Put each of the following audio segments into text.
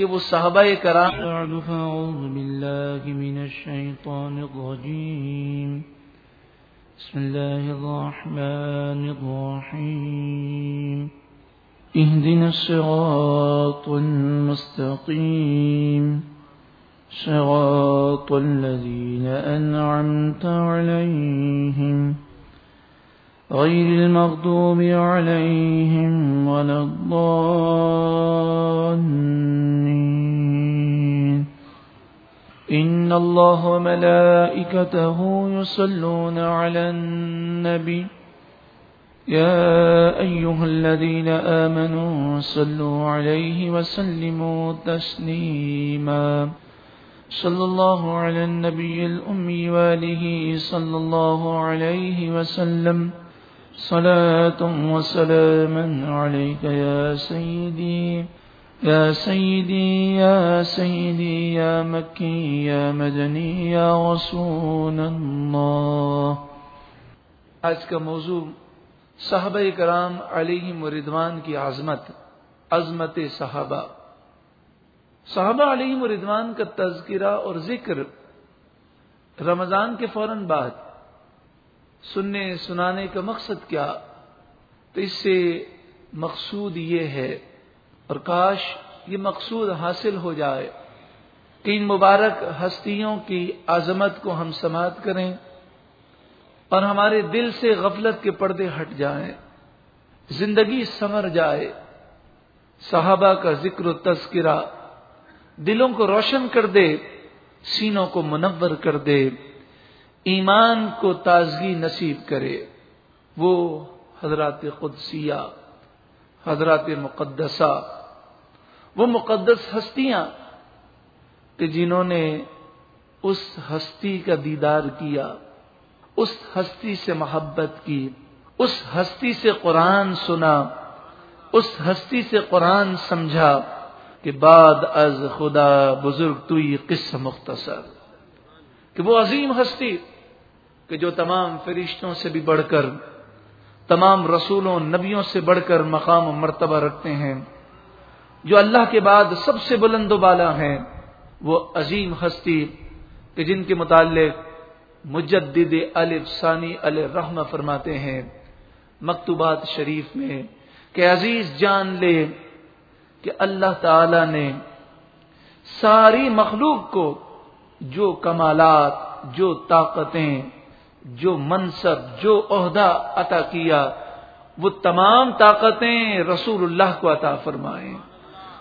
کہ وہ صحابہ کرام بعد من بسم الله الرحمن الرحيم اهدنا الصراط المستقيم صراط الذين أنعمت عليهم غير المغضوب عليهم ولا الضالين. إن الله وملائكته يصلون على النبي. يا أيها الذين آمنوا صلوا عليه وسلموا تسليما. صلى الله على النبي الأمي واله صلى الله عليه وسلم. صلاة وسلاما عليك يا سيدي يا سيدي يا سيدي، يا مكي، يا مدني، يا رسول الله. آج کا موضوع صحابہ کرام علیہ مردوان کی عظمت عظمت صحابہ۔ صحابہ علیہ مردوان کا تذکرہ اور ذکر رمضان کے فوراً بعد سننے سنانے کا مقصد کیا؟ تو اس سے مقصود یہ ہے، اور کاش یہ مقصود حاصل ہو جائے کہ ان مبارک ہستیوں کی عظمت کو ہم سماعت کریں اور ہمارے دل سے غفلت کے پردے ہٹ جائیں، زندگی سمر جائے۔ صحابہ کا ذکر و تذکرہ دلوں کو روشن کر دے، سینوں کو منور کر دے۔ ایمان کو تازگی نصیب کرے، وہ حضرات قدسیہ، حضرات مقدسہ، وہ مقدس ہستیاں کہ جنہوں نے اس ہستی کا دیدار کیا، اس ہستی سے محبت کی، اس ہستی سے قرآن سنا، اس ہستی سے قرآن سمجھا کہ بعد از خدا بزرگ تو قص مختصر، کہ وہ عظیم ہستی کہ جو تمام فرشتوں سے بھی بڑھ کر، تمام رسولوں، نبیوں سے بڑھ کر مقام و مرتبہ رکھتے ہیں۔ جو اللہ کے بعد سب سے بلند و بالا ہیں، وہ عظیم ہستی کہ جن کے متعلق مجدد الف ثانی الرحم فرماتے ہیں۔ مکتوبات شریف میں کہ عزیز جان لے کہ اللہ تعالی نے ساری مخلوق کو جو کمالات، جو طاقتیں جو منصب، جو عہدہ عطا کیا، وہ تمام طاقتیں رسول اللہ کو عطا فرمائیں۔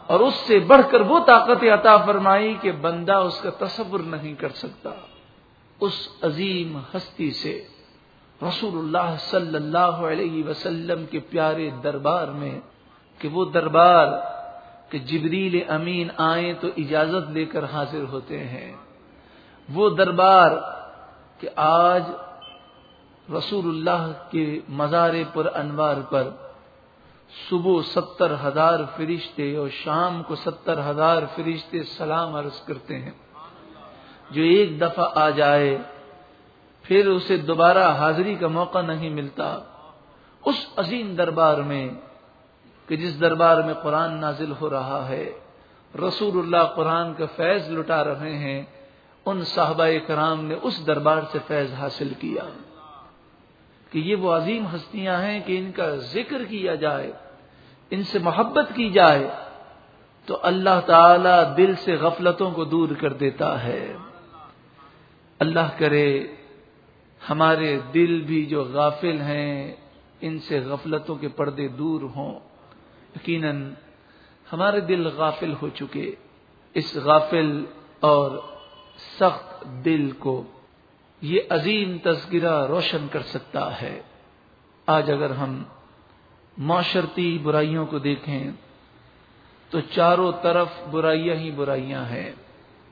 اور اس سے بڑھ کر وہ طاقتیں عطا فرمائی کہ بندہ اس کا تصور نہیں کر سکتا۔ اس عظیم ہستی سے رسول اللہ صلی اللہ علیہ وسلم کے پیارے دربار میں کہ وہ دربار کہ جبریل امین آئیں تو اجازت لے کر حاضر ہوتے ہیں۔ وہ دربار کہ آج رسول اللہ کے مزار پر انوار پر صبح ستر ہزار فرشتے اور شام کو ستر ہزار فرشتے سلام عرض کرتے ہیں۔ جو ایک دفعہ آ جائے، پھر اسے دوبارہ حاضری کا موقع نہیں ملتا۔ اس عظیم دربار میں، کہ جس دربار میں قرآن نازل ہو رہا ہے، رسول اللہ قرآن کا فیض لٹا رہے ہیں، ان صحابہ کرام نے اس دربار سے فیض حاصل کیا۔ کہ یہ وہ عظیم ہستیاں ہیں کہ ان کا ذکر کیا جائے، ان سے محبت کی جائے، تو اللہ تعالی دل سے غفلتوں کو دور کر دیتا ہے۔ اللہ کرے، ہمارے دل بھی جو غافل ہیں، ان سے غفلتوں کے پردے دور ہوں۔ یقیناً ہمارے دل غافل ہو چکے، اس غافل اور سخت دل کو یہ عظیم تذکرہ روشن کر سکتا ہے۔ آج اگر ہم معاشرتی برائیوں کو دیکھیں، تو چاروں طرف برائیاں ہی برائیاں ہیں۔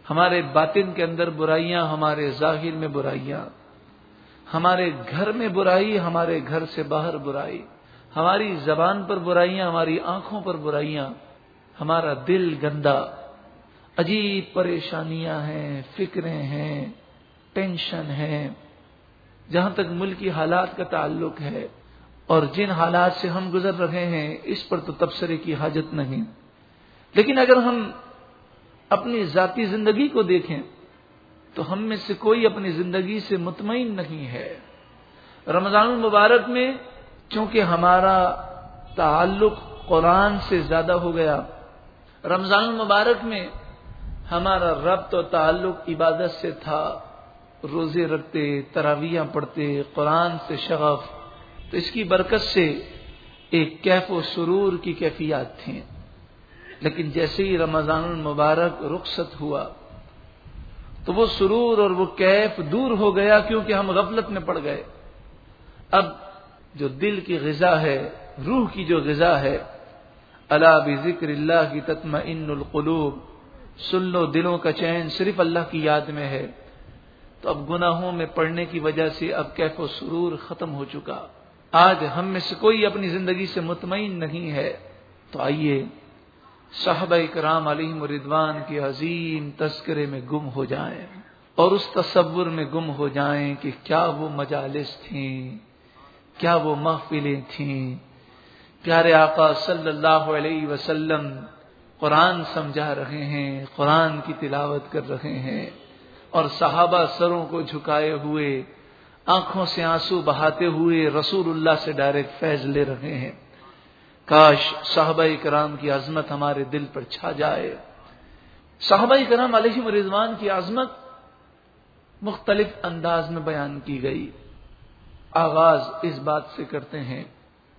ہمارے باطن کے اندر برائیاں، ہمارے ظاہر میں برائیاں۔ ہمارے گھر میں برائی، ہمارے گھر سے باہر برائی۔ ہماری زبان پر برائیاں، ہماری آنکھوں پر برائیاں۔ ہمارا دل گندا، عجیب پریشانیاں ہیں، فکریں ہیں۔ ٹینشن ہے، جہاں تک ملکی حالات کا تعلق ہے، اور جن حالات سے ہم گزر رہے ہیں، اس پر تو تبصرے کی حاجت نہیں۔ لیکن اگر ہم اپنی ذاتی زندگی کو دیکھیں، تو ہم میں سے کوئی اپنی زندگی سے مطمئن نہیں ہے۔ رمضان المبارک میں چونکہ ہمارا تعلق قرآن سے زیادہ ہو گیا، رمضان المبارک میں ہمارا ربط و تعلق عبادت سے تھا۔ روزے رکھتے تراویاں پڑھتے، قرآن سے شغف۔ تو اس کی برکت سے ایک کیف و سرور کی کیفیات تھیں۔ لیکن جیسے ہی رمضان المبارک رخصت ہوا، تو وہ سرور اور وہ کیف دور ہو گیا کیونکہ ہم غفلت میں پڑ گئے۔ اب جو دل کی غذا ہے، روح کی جو غذا ہے اللہ بھی ذکر اللہ کی تتم ان القلوب۔ سن لو دلوں کا چین صرف اللہ کی یاد میں ہے۔ تو اب گناہوں میں پڑنے کی وجہ سے اب کیف و سرور ختم ہو چکا۔ آج ہم میں سے کوئی اپنی زندگی سے مطمئن نہیں ہے۔ تو آئیے صحابہ کرام علی مردوان کے عظیم تذکرے میں گم ہو جائیں اور اس تصور میں گم ہو جائیں کہ کیا وہ مجالس تھیں، کیا وہ محفلیں تھیں۔ پیارے آقا صلی اللہ علیہ وسلم قرآن سمجھا رہے ہیں، قرآن کی تلاوت کر رہے ہیں۔ اور صحابہ سروں کو جھکائے ہوئے، آنکھوں سے آنسو بہاتے ہوئے رسول اللہ سے ڈائریکٹ فیض لے رہے ہیں۔ کاش صحابہ کرام کی عظمت ہمارے دل پر چھا جائے۔ صحابہ کرام علیہ رضوان کی عظمت مختلف انداز میں بیان کی گئی۔ آغاز اس بات سے کرتے ہیں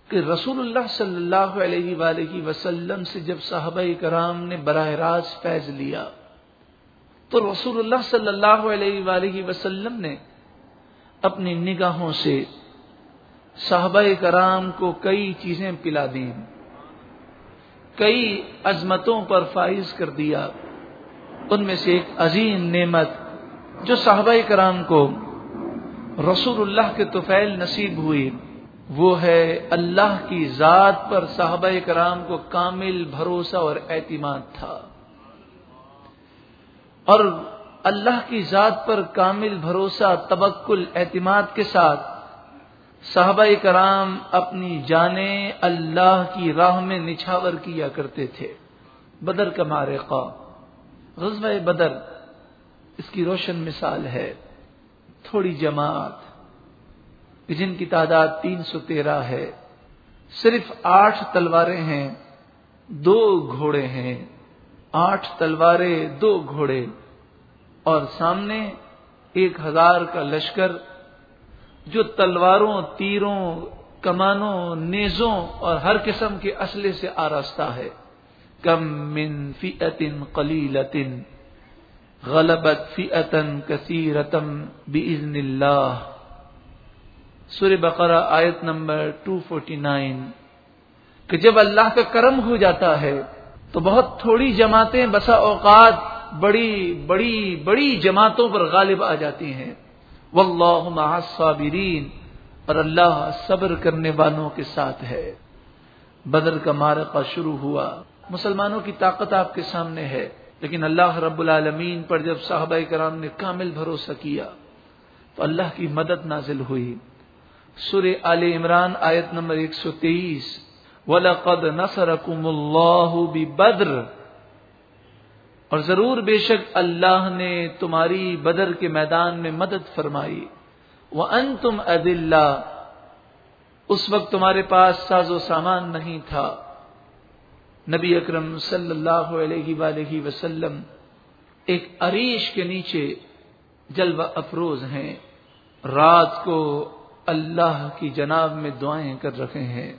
کہ رسول اللہ صلی اللہ علیہ وآلہ وسلم سے جب صحابہ کرام نے براہ راست فیض لیا تو رسول اللہ صلی اللہ علیہ وآلہ وسلم نے اپنی نگاہوں سے صحابہ کرام کو کئی چیزیں پلا دیں۔ کئی عظمتوں پر فائز کر دیا۔ ان میں سے ایک عظیم نعمت جو صحابہ کرام کو رسول اللہ کے توفیل نصیب ہوئی، وہ ہے اللہ کی ذات پر صحابہ کرام کو کامل بھروسہ اور اعتماد تھا۔ اور اللہ کی ذات پر کامل بھروسہ تبکل اعتماد کے ساتھ صحابہ کرام اپنی جانیں اللہ کی راہ میں نچھاور کیا کرتے تھے۔ بدر کا مارقہ۔ غزوہ بدر اس کی روشن مثال ہے۔ تھوڑی جماعت جن کی تعداد تین سو تیرہ ہے۔ صرف آٹھ تلواریں ہیں، دو گھوڑے ہیں۔ آٹھ تلواریں، دو گھوڑے، اور سامنے ایک ہزار کا لشکر جو تلواروں، تیروں، کمانوں، نیزوں اور ہر قسم کے اسلحے سے آراستہ ہے۔ کم من فی عطن قلیلتن غلبت فی عطن کثیرتم بزن اللہ۔ سور بقرہ آیت نمبر 249 کہ جب اللہ کا کرم ہو جاتا ہے تو بہت تھوڑی جماعتیں بسا اوقات بڑی بڑی بڑی جماعتوں پر غالب آ جاتی ہیں۔ واللہ مع الصابرین، اور اللہ صبر کرنے والوں کے ساتھ ہے۔ بدر کا مارقہ شروع ہوا۔ مسلمانوں کی طاقت آپ کے سامنے ہے، لیکن اللہ رب العالمین پر جب صحابہ کرام نے کامل بھروسہ کیا، تو اللہ کی مدد نازل ہوئی۔ سر عال عمران آیت نمبر ایک سو تیئیس۔ ولقد نصرکم اللہ بدر اور ضرور بے شک اللہ نے تمہاری بدر کے میدان میں مدد فرمائی۔ وہ ان تم اس وقت تمہارے پاس ساز و سامان نہیں تھا۔ نبی اکرم صلی اللہ علیہ وآلہ وسلم ایک عریش کے نیچے جلوہ افروز ہیں۔ رات کو اللہ کی جناب میں دعائیں کر رکھے ہیں۔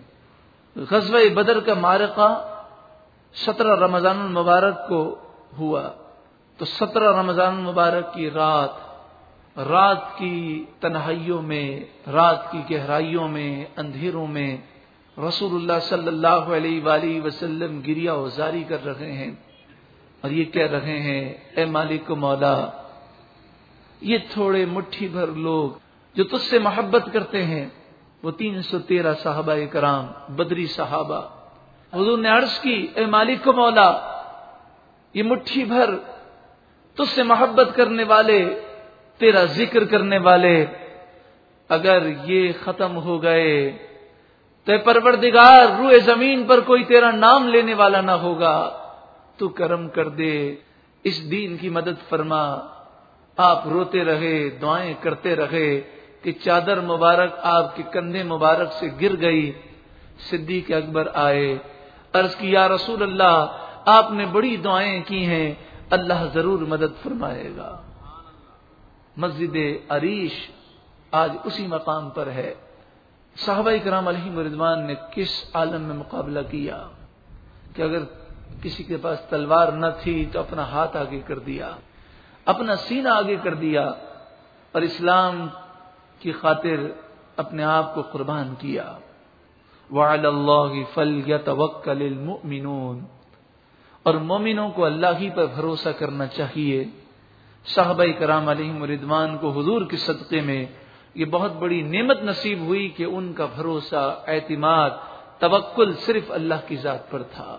غزوہ بدر کا مارکہ سترہ رمضان المبارک کو ہوا۔ تو سترہ رمضان المبارک کی رات رات کی تنہائیوں میں، رات کی گہرائیوں میں، اندھیروں میں رسول اللہ صلی اللہ علیہ وآلہ وسلم گریا وزاری کر رہے ہیں۔ اور یہ کہہ رہے ہیں، اے مالک مولا، یہ تھوڑے مٹھی بھر لوگ جو تج سے محبت کرتے ہیں وہ تین سو تیرہ صحابہ کرام بدری صحابہ۔ حضور نے عرض کی، اے مالک کو مولا، یہ مٹھی بھر تج سے محبت کرنے والے، تیرا ذکر کرنے والے، اگر یہ ختم ہو گئے تو پروردگار، روئے زمین پر کوئی تیرا نام لینے والا نہ ہوگا، تو کرم کر دے، اس دین کی مدد فرما۔ آپ روتے رہے، دعائیں کرتے رہے۔ کہ چادر مبارک آپ کے کندھے مبارک سے گر گئی، صدیق اکبر آئے، عرض کی، یا رسول اللہ، آپ نے بڑی دعائیں کی ہیں، اللہ ضرور مدد فرمائے گا۔ مسجد عریش آج اسی مقام پر ہے۔ صحابہ کرام علیہ مردوان نے کس عالم میں مقابلہ کیا کہ اگر کسی کے پاس تلوار نہ تھی تو اپنا ہاتھ آگے کر دیا، اپنا سینہ آگے کر دیا اور اسلام کی خاطر اپنے آپ کو قربان کیا۔ فل یا توکل اور مومنوں کو اللہ ہی پر بھروسہ کرنا چاہیے۔ صحابہ کرام علیہ مردوان کو حضور کے صدقے میں یہ بہت بڑی نعمت نصیب ہوئی کہ ان کا بھروسہ، اعتماد، توکل صرف اللہ کی ذات پر تھا۔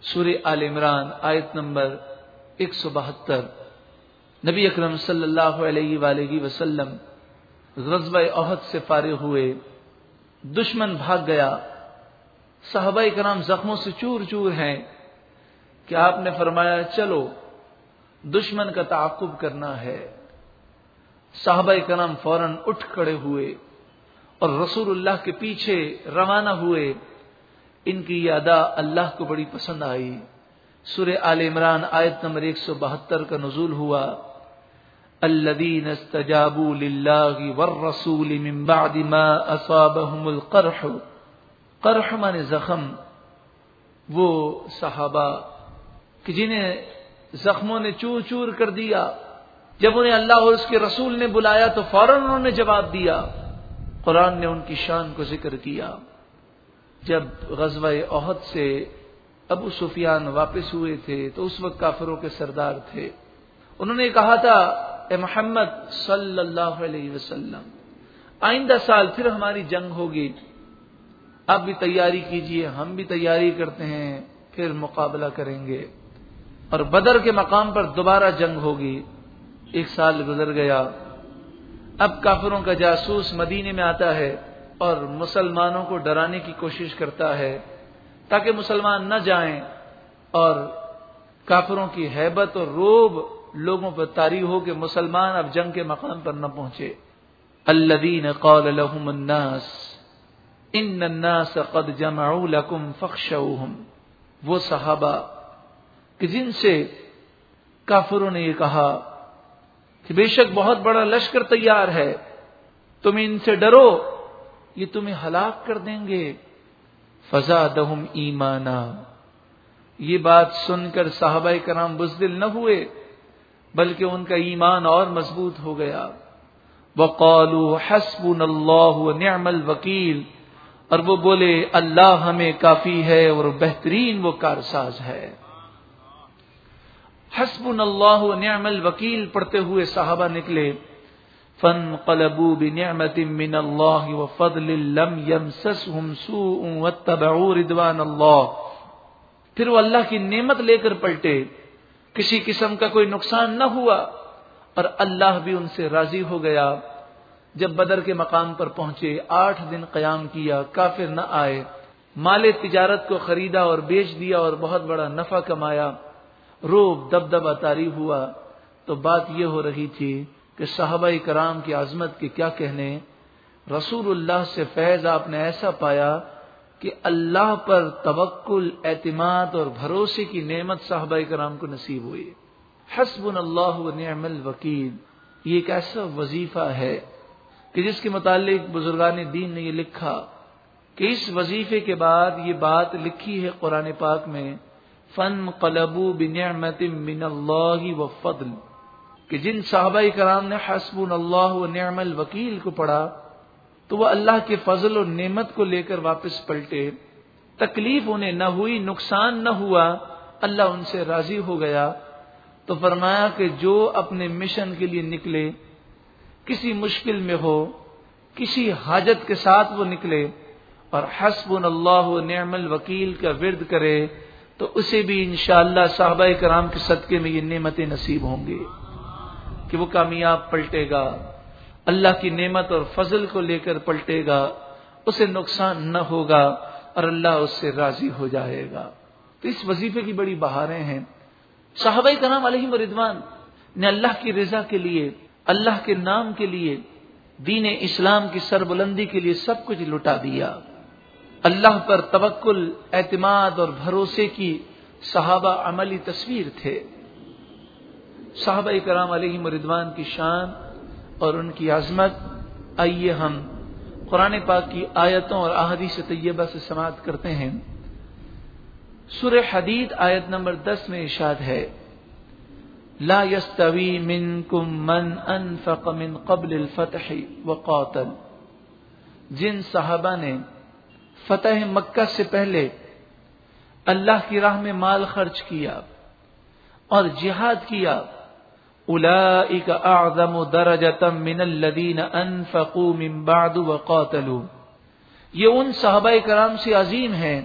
سور عال عمران، آیت نمبر ایک سو بہتر۔ نبی اکرم صلی اللہ علیہ وآلہ وسلم غزب عہد سے فارغ ہوئے، دشمن بھاگ گیا۔ صحابہ کرام زخموں سے چور چور ہیں کہ آپ نے فرمایا، چلو، دشمن کا تعاقب کرنا ہے۔ صحابہ کرام فوراً اٹھ کھڑے ہوئے اور رسول اللہ کے پیچھے روانہ ہوئے۔ ان کی یہ ادا اللہ کو بڑی پسند آئی۔ سر عال عمران آیت نمبر ایک سو بہتر کا نزول ہوا۔ الذين استجابوا لله والرسول من بعد ما اصابهم القرح. قرح من زخم. وہ صحابہ کہ جنہیں زخموں نے چور چور کر دیا، جب انہیں اللہ اور اس کے رسول نے بلایا تو فوراً انہوں نے جواب دیا۔ قرآن نے ان کی شان کو ذکر کیا۔ جب غزوہ عہد سے ابو سفیان واپس ہوئے تھے تو اس وقت کافروں کے سردار تھے۔ انہوں نے کہا تھا اے محمد صلی اللہ علیہ وسلم، آئندہ سال پھر ہماری جنگ ہوگی آپ بھی تیاری کیجیے، ہم بھی تیاری کرتے ہیں، پھر مقابلہ کریں گے۔ اور بدر کے مقام پر دوبارہ جنگ ہوگی، ایک سال گزر گیا۔ اب کافروں کا جاسوس مدینے میں آتا ہے اور مسلمانوں کو ڈرانے کی کوشش کرتا ہے، تاکہ مسلمان نہ جائیں اور کافروں کی حیبت اور روب لوگوں پر تاری ہو کہ مسلمان اب جنگ کے مقام پر نہ پہنچے۔ الذين قال لهم الناس، ان الناس قد جمعوا لكم فخشوهم وہ صحابہ کہ جن سے کافروں نے یہ کہا کہ بے شک بہت بڑا لشکر تیار ہے، تم ان سے ڈرو، یہ تمہیں ہلاک کر دیں گے۔ فضا دہم ایمانا۔ یہ بات سن کر صحابہ کرام بزدل نہ ہوئے۔ بلکہ ان کا ایمان اور مضبوط ہو گیا۔ وقالو حسب اللہ نعم الوکیل۔ اور وہ بولے، اللہ ہمیں کافی ہے اور بہترین وہ کارساز ہے۔ حسب اللہ نعم الوکیل پڑھتے ہوئے صحابہ نکلے۔ فن قلبو بنعمت من اللہ وفضل لم يمسسهم سوء واتبعوا رضوان اللہ۔ پھر وہ اللہ کی نعمت لے کر پلٹے۔ کسی قسم کا کوئی نقصان نہ ہوا اور اللہ بھی ان سے راضی ہو گیا۔ جب بدر کے مقام پر پہنچے، آٹھ دن قیام کیا، کافر نہ آئے۔ مال تجارت کو خریدا اور بیچ دیا اور بہت بڑا نفع کمایا۔ روب دب دب اتاری ہوا۔ تو بات یہ ہو رہی تھی کہ صحابہ کرام کی عظمت کے کیا کہنے۔ رسول اللہ سے فیض آپ نے ایسا پایا کہ اللہ پر توکل، اعتماد اور بھروسے کی نعمت صحابہ کرام کو نصیب ہوئی۔ حسب اللہ و نعم الوکیل۔ یہ ایک ایسا وظیفہ ہے کہ جس کے متعلق بزرگان دین نے یہ لکھا کہ اس وظیفے کے بعد یہ بات لکھی ہے قرآن پاک میں فن قلبو بنعمت من اللہ و فضل کہ جن صحابہ کرام نے حسب اللہ و نعم الوکیل کو پڑھا تو وہ اللہ کے فضل اور نعمت کو لے کر واپس پلٹے۔ تکلیف انہیں نہ ہوئی، نقصان نہ ہوا، اللہ ان سے راضی ہو گیا۔ تو فرمایا کہ جو اپنے مشن کے لیے نکلے، کسی مشکل میں ہو، کسی حاجت کے ساتھ وہ نکلے اور حسب اللہ نعم الوکیل کا ورد کرے، تو اسے بھی انشاءاللہ اللہ صحابہ کرام کے صدقے میں یہ نعمتیں نصیب ہوں گے کہ وہ کامیاب پلٹے گا۔ اللہ کی نعمت اور فضل کو لے کر پلٹے گا، اسے نقصان نہ ہوگا اور اللہ اس سے راضی ہو جائے گا۔ تو اس وظیفے کی بڑی بہاریں ہیں۔ صحابہ کرام علیہ مردوان نے اللہ کی رضا کے لیے، اللہ کے نام کے لیے، دین اسلام کی سربلندی کے لیے سب کچھ لٹا دیا۔ اللہ پر توکل، اعتماد اور بھروسے کی صحابہ عملی تصویر تھے۔ صحابہ کرام علیہ مردوان کی شان اور ان کی عظمت، آئیے ہم قرآن پاک کی آیتوں اور احادیث طیبہ سے سماعت کرتے ہیں۔ سورہ حدید آیت نمبر دس میں ارشاد ہے، لا يستوي منكم من انفق من قبل الفتح وقاتل۔ جن صحابہ نے فتح مکہ سے پہلے اللہ کی راہ میں مال خرچ کیا اور جہاد کیا اولئک اعظم درجتا من الذین انفقوا من بعد وقاتلوا۔ یہ ان صحابہ کرام سے عظیم ہیں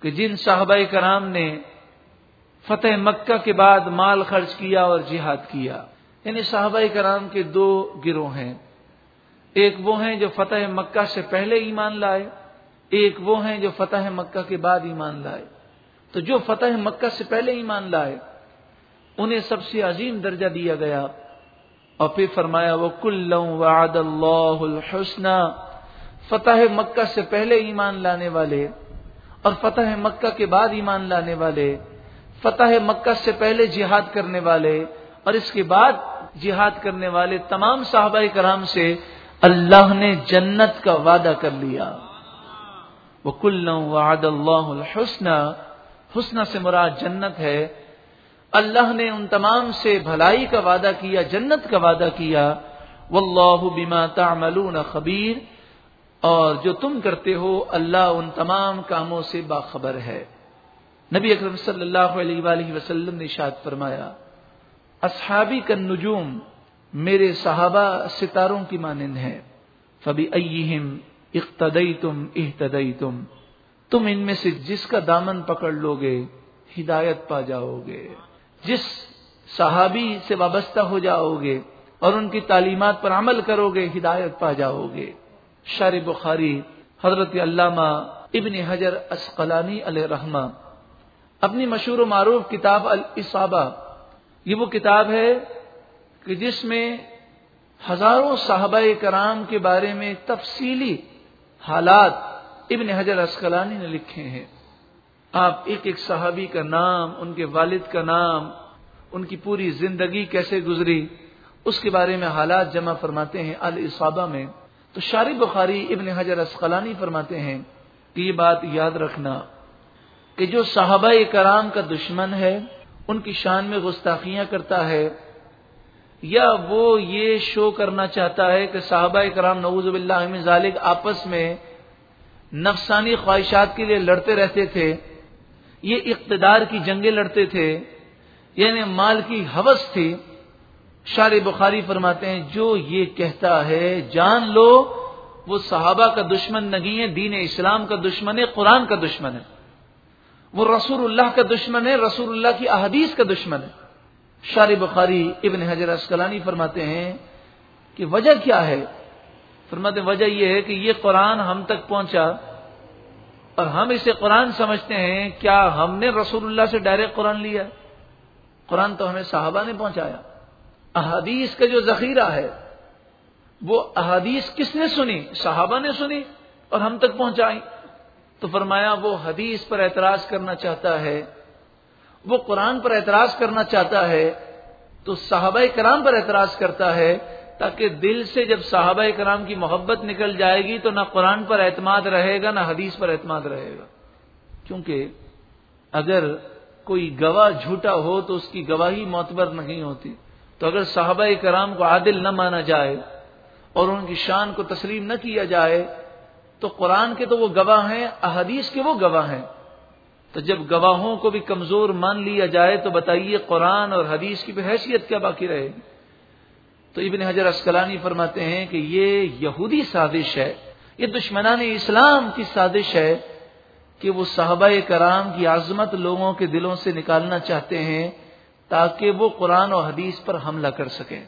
کہ جن صحابہ کرام نے فتح مکہ کے بعد مال خرچ کیا اور جہاد کیا۔ یعنی صحابہ کرام کے دو گروہ ہیں۔ ایک وہ ہیں جو فتح مکہ سے پہلے ایمان لائے، ایک وہ ہیں جو فتح مکہ کے بعد ایمان لائے۔ تو جو فتح مکہ سے پہلے ایمان لائے انہیں سب سے عظیم درجہ دیا گیا۔ اور پھر فرمایا وہ کل وعد اللہ الحسن۔ فتح مکہ سے پہلے ایمان لانے والے اور فتح مکہ کے بعد ایمان لانے والے۔ فتح مکہ سے پہلے جہاد کرنے والے اور اس کے بعد جہاد کرنے والے تمام صحابہ کرام سے اللہ نے جنت کا وعدہ کر لیا۔ وہ کل وعد اللہ الحسن۔ حسن سے مراد جنت ہے۔ اللہ نے ان تمام سے بھلائی کا وعدہ کیا، جنت کا وعدہ کیا۔ واللہ بما تعملون خبیر۔ اور جو تم کرتے ہو، اللہ ان تمام کاموں سے باخبر ہے۔ نبی اکرم صلی اللہ علیہ وآلہ وسلم نے شاد فرمایا، اصحابی کا نجوم میرے صحابہ ستاروں کی مانند ہیں فبی ایہم اقتدئی تم احتدئی تم تم ان میں سے جس کا دامن پکڑ لو گے ہدایت پا جاؤ گے جس صحابی سے وابستہ ہو جاؤ گے اور ان کی تعلیمات پر عمل کرو گے، ہدایت پا جاؤ گے۔ شار بخاری حضرت علامہ ابن حجر اسقلانی علیہ رحمہ۔ اپنی مشہور و معروف کتاب الصابہ یہ وہ کتاب ہے کہ جس میں ہزاروں صحابہ کرام کے بارے میں تفصیلی حالات ابن حجر اسقلانی نے لکھے ہیں۔ آپ ایک ایک صحابی کا نام، ان کے والد کا نام، ان کی پوری زندگی کیسے گزری، اس کے بارے میں حالات جمع فرماتے ہیں الصابہ میں۔ تو شارب بخاری ابن حجر اسقلانی فرماتے ہیں کہ یہ بات یاد رکھنا کہ جو صحابہ کرام کا دشمن ہے، ان کی شان میں گستاخیاں کرتا ہے، یا وہ یہ شو کرنا چاہتا ہے کہ صحابہ کرام نوز باللہ ذالک آپس میں نفسانی خواہشات کے لیے لڑتے رہتے تھے یہ اقتدار کی جنگیں لڑتے تھے یعنی مال کی حوث تھی۔ شار بخاری فرماتے ہیں، جو یہ کہتا ہے، جان لو، وہ صحابہ کا دشمن نہیں ہے، دین اسلام کا دشمن ہے، قرآن کا دشمن ہے۔ وہ رسول اللہ کا دشمن ہے، رسول اللہ کی احادیث کا دشمن ہے۔ شار بخاری ابن حضر اسکلانی فرماتے ہیں کہ وجہ کیا ہے؟ فرماتے وجہ یہ ہے کہ یہ قرآن ہم تک پہنچا۔ اور ہم اسے قرآن سمجھتے ہیں، کیا ہم نے رسول اللہ سے ڈائریکٹ قرآن لیا؟ قرآن تو ہمیں صحابہ نے پہنچایا۔ احادیث کا جو ذخیرہ ہے، وہ احادیث کس نے سنی؟ صحابہ نے سنی اور ہم تک پہنچائی۔ تو فرمایا، وہ حدیث پر اعتراض کرنا چاہتا ہے، وہ قرآن پر اعتراض کرنا چاہتا ہے، تو صحابہ کرام پر اعتراض کرتا ہے تاکہ دل سے جب صحابہ کرام کی محبت نکل جائے گی تو نہ قرآن پر اعتماد رہے گا نہ حدیث پر اعتماد رہے گا۔ کیونکہ اگر کوئی گواہ جھوٹا ہو تو اس کی گواہی معتبر نہیں ہوتی۔ تو اگر صحابہ کرام کو عادل نہ مانا جائے اور ان کی شان کو تسلیم نہ کیا جائے تو قرآن کے تو وہ گواہ ہیں، احادیث کے وہ گواہ ہیں۔ تو جب گواہوں کو بھی کمزور مان لیا جائے تو بتائیے قرآن اور حدیث کی بھی حیثیت کیا باقی رہے گی؟ تو ابن حجر اسکلانی فرماتے ہیں کہ یہ یہودی سازش ہے، یہ دشمنان اسلام کی سازش ہے کہ وہ صحابہ کرام کی عظمت لوگوں کے دلوں سے نکالنا چاہتے ہیں تاکہ وہ قرآن و حدیث پر حملہ کر سکیں۔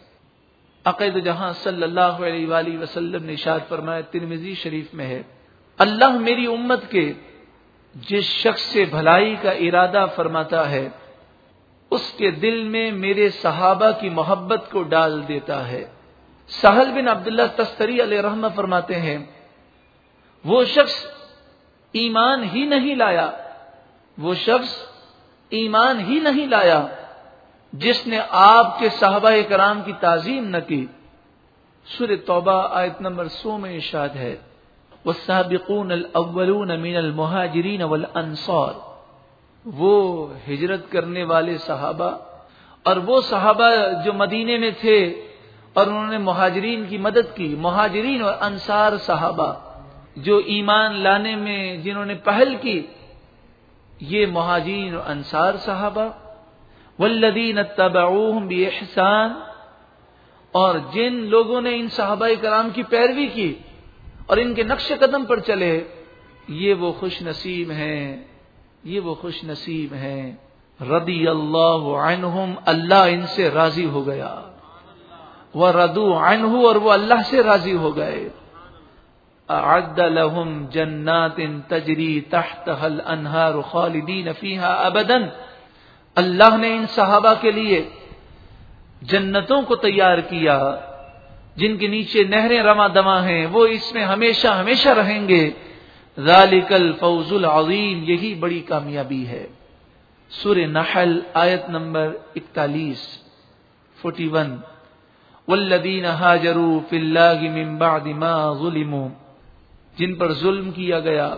عقید جہاں صلی اللہ علیہ وآلہ وسلم نے اشاد فرمایا ترمزی شریف میں ہے۔ اللہ میری امت کے جس شخص سے بھلائی کا ارادہ فرماتا ہے اس کے دل میں میرے صحابہ کی محبت کو ڈال دیتا ہے۔ سہل بن عبداللہ تستری علیہ رحمہ فرماتے ہیں، وہ شخص ایمان ہی نہیں لایا، وہ شخص ایمان ہی نہیں لایا جس نے آپ کے صحابہ کرام کی تعظیم نہ کی۔ سر توبہ آیت نمبر سو میں اشاد ہے وہ سابقون الاولون من المہاجرین والانصار وہ ہجرت کرنے والے صحابہ اور وہ صحابہ جو مدینے میں تھے اور انہوں نے مہاجرین کی مدد کی، مہاجرین اور انصار صحابہ جو ایمان لانے میں جنہوں نے پہل کی، یہ مہاجرین اور انصار صحابہ والذین اتبعوہم احسان اور جن لوگوں نے ان صحابہ کرام کی پیروی کی اور ان کے نقش قدم پر چلے، یہ وہ خوش نصیب ہیں۔ یہ وہ خوش نصیب ہیں۔ رضی اللہ عنہم، اللہ ان سے راضی ہو گیا۔ وہ ردو عنہ اور وہ اللہ سے راضی ہو گئے۔ اعد لهم جنات تجری تحتها الانہار خالدین فیها ابدا۔ اللہ نے ان صحابہ کے لیے جنتوں کو تیار کیا۔ جن کے نیچے نہریں رواں دواں ہیں، وہ اس میں ہمیشہ ہمیشہ رہیں گے۔ ذالک الفوز العظیم یہی بڑی کامیابی ہے۔ سور نحل، آیت نمبر اکتالیس، فورٹی ون۔ والذین هاجروا فی اللہ من بعد ما ظلموا۔ جن پر ظلم کیا گیا،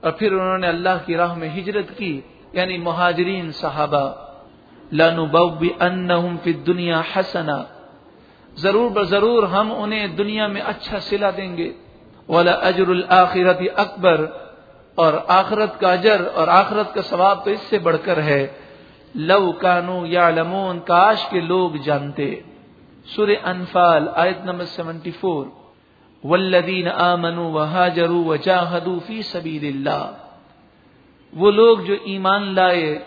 اور پھر انہوں نے اللہ کی راہ میں ہجرت کی یعنی مہاجرین، صحابہ۔ لانو بوبی ان فی دنیا حسنا۔ ضرور ب ضرور ہم انہیں دنیا میں اچھا سلا دیں گے۔ ولا اجر الآخرت اکبر اور آخرت کا اجر اور آخرت کا ثواب تو اس سے بڑھ کر ہے۔ لو کانو یا لمون کاش کے لوگ جانتے۔ سر انفال، آیت نمبر سیونٹی فور۔ ولدین آمنو و حاجرو و جاہدو فی سبیل اللہ وہ لوگ جو ایمان لائے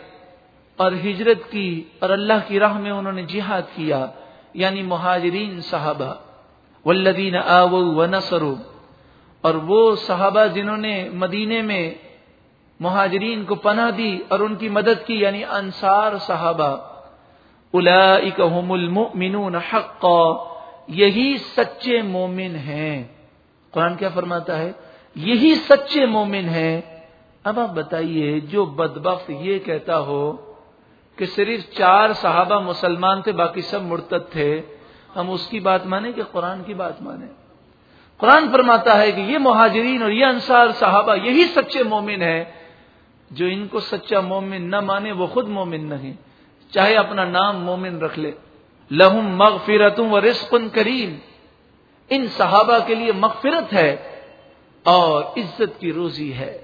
اور ہجرت کی اور اللہ کی راہ میں انہوں نے جہاد کیا یعنی مہاجرین، صحابہ۔ والذین آو و نصرو اور وہ صحابہ جنہوں نے مدینے میں مہاجرین کو پناہ دی اور ان کی مدد کی یعنی انصار صحابہ اولئک هم المؤمنون حقا، یہی سچے مومن ہیں۔ قرآن کیا فرماتا ہے؟ یہی سچے مومن ہیں۔ اب آپ بتائیے، جو بدبخت یہ کہتا ہو کہ صرف چار صحابہ مسلمان تھے، باقی سب مرتد تھے، ہم اس کی بات مانیں کہ قرآن کی بات مانیں؟ قرآن فرماتا ہے کہ یہ مہاجرین اور یہ انصار صحابہ یہی سچے مومن ہیں جو ان کو سچا مومن نہ مانے، وہ خود مومن نہیں۔ چاہے اپنا نام مومن رکھ لے۔ لہم مغفرتوں و رزق کریم۔ ان صحابہ کے لیے مغفرت ہے اور عزت کی روزی ہے۔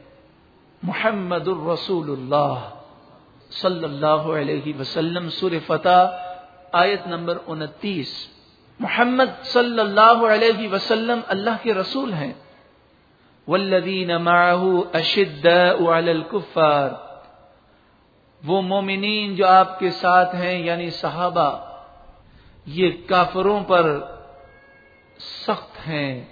محمد الرسول اللہ صلی اللہ علیہ وسلم سور فتح، آیت نمبر انتیس۔ محمد صلی اللہ علیہ وسلم اللہ کے رسول ہیں۔ والذین معه اشداء علی الكفار۔ وہ مومنین جو آپ کے ساتھ ہیں یعنی صحابہ، یہ کافروں پر سخت ہیں۔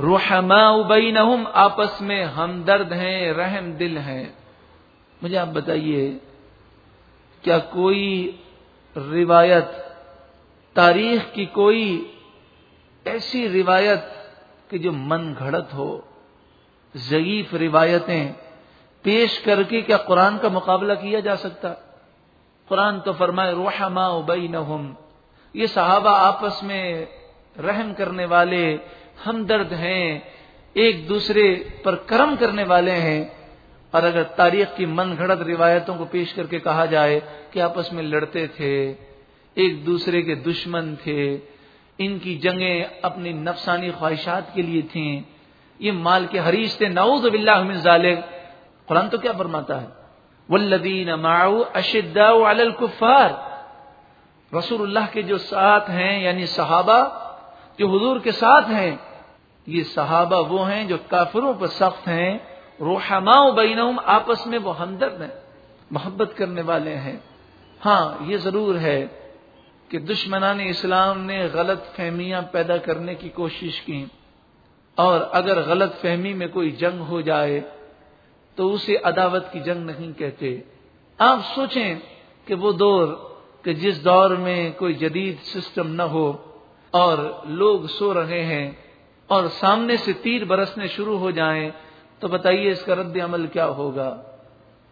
رحماء بینہم آپس میں ہمدرد ہیں، رحم دل ہیں۔ مجھے آپ بتائیے، کیا کوئی روایت تاریخ کی کوئی ایسی روایت کہ جو من گھڑت ہو، ضعیف روایتیں پیش کر کے کیا قرآن کا مقابلہ کیا جا سکتا؟ قرآن تو فرمائے روحما بینہم، یہ صحابہ آپس میں رحم کرنے والے، ہمدرد ہیں، ایک دوسرے پر کرم کرنے والے ہیں۔ اور اگر تاریخ کی من گھڑت روایتوں کو پیش کر کے کہا جائے کہ آپس میں لڑتے تھے ایک دوسرے کے دشمن تھے، ان کی جنگیں اپنی نفسانی خواہشات کے لیے تھیں۔ یہ مال کے حریث تھے۔ نعوذ باللہ من قرآن تو کیا فرماتا ہے؟ والذین معو اشداء علی رسول اللہ کے جو ساتھ ہیں یعنی صحابہ، جو حضور کے ساتھ ہیں، یہ صحابہ وہ ہیں جو کافروں پر سخت ہیں۔ روحما بینہم آپس میں وہ ہمدرد ہیں، محبت کرنے والے ہیں۔ ہاں یہ ضرور ہے۔ کہ دشمنان اسلام نے غلط فہمیاں پیدا کرنے کی کوشش کی اور اگر غلط فہمی میں کوئی جنگ ہو جائے تو اسے عداوت کی جنگ نہیں کہتے۔ آپ سوچیں کہ وہ دور کہ جس دور میں کوئی جدید سسٹم نہ ہو اور لوگ سو رہے ہیں اور سامنے سے تیر برسنے شروع ہو جائیں تو بتائیے اس کا رد عمل کیا ہوگا؟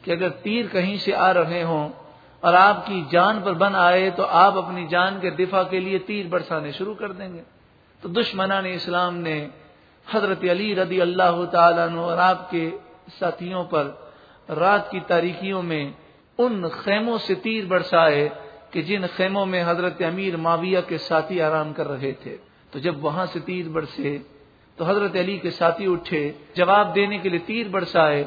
کہ اگر تیر کہیں سے آ رہے ہوں اور آپ کی جان پر بن آئے تو آپ اپنی جان کے دفاع کے لیے تیر برسانے شروع کر دیں گے۔ تو دشمنان اسلام نے حضرت علی رضی اللہ تعالیٰ اور آپ کے ساتھیوں پر رات کی تاریخیوں میں ان خیموں سے تیر برسائے کہ جن خیموں میں حضرت امیر معاویہ کے ساتھی آرام کر رہے تھے۔ تو جب وہاں سے تیر برسے تو حضرت علی کے ساتھی اٹھے، جواب دینے کے لیے تیر برسائے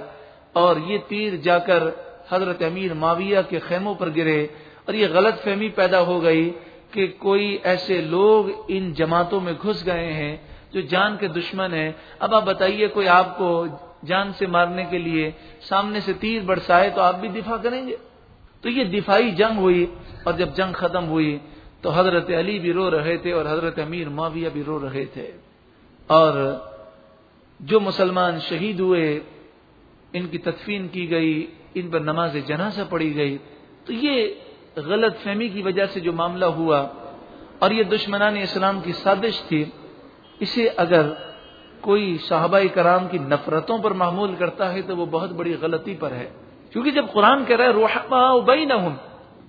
اور یہ تیر جا کر حضرت امیر معاویہ کے خیموں پر گرے اور یہ غلط فہمی پیدا ہو گئی کہ کوئی ایسے لوگ ان جماعتوں میں گھس گئے ہیں جو جان کے دشمن ہیں۔ اب آپ بتائیے کوئی آپ کو جان سے مارنے کے لیے سامنے سے تیر برسائے تو آپ بھی دفاع کریں گے؟ تو یہ دفاعی جنگ ہوئی اور جب جنگ ختم ہوئی تو حضرت علی بھی رو رہے تھے اور حضرت امیر معاویہ بھی رو رہے تھے۔ اور جو مسلمان شہید ہوئے، ان کی تدفین کی گئی۔ ان پر نماز جنازہ پڑی گئی۔ تو یہ غلط فہمی کی وجہ سے جو معاملہ ہوا اور یہ دشمنان اسلام کی سازش تھی، اسے اگر کوئی صحابہ کرام کی نفرتوں پر معمول کرتا ہے تو وہ بہت بڑی غلطی پر ہے۔ کیونکہ جب قرآن کہہ رہا ہے روحبا ابئی نہ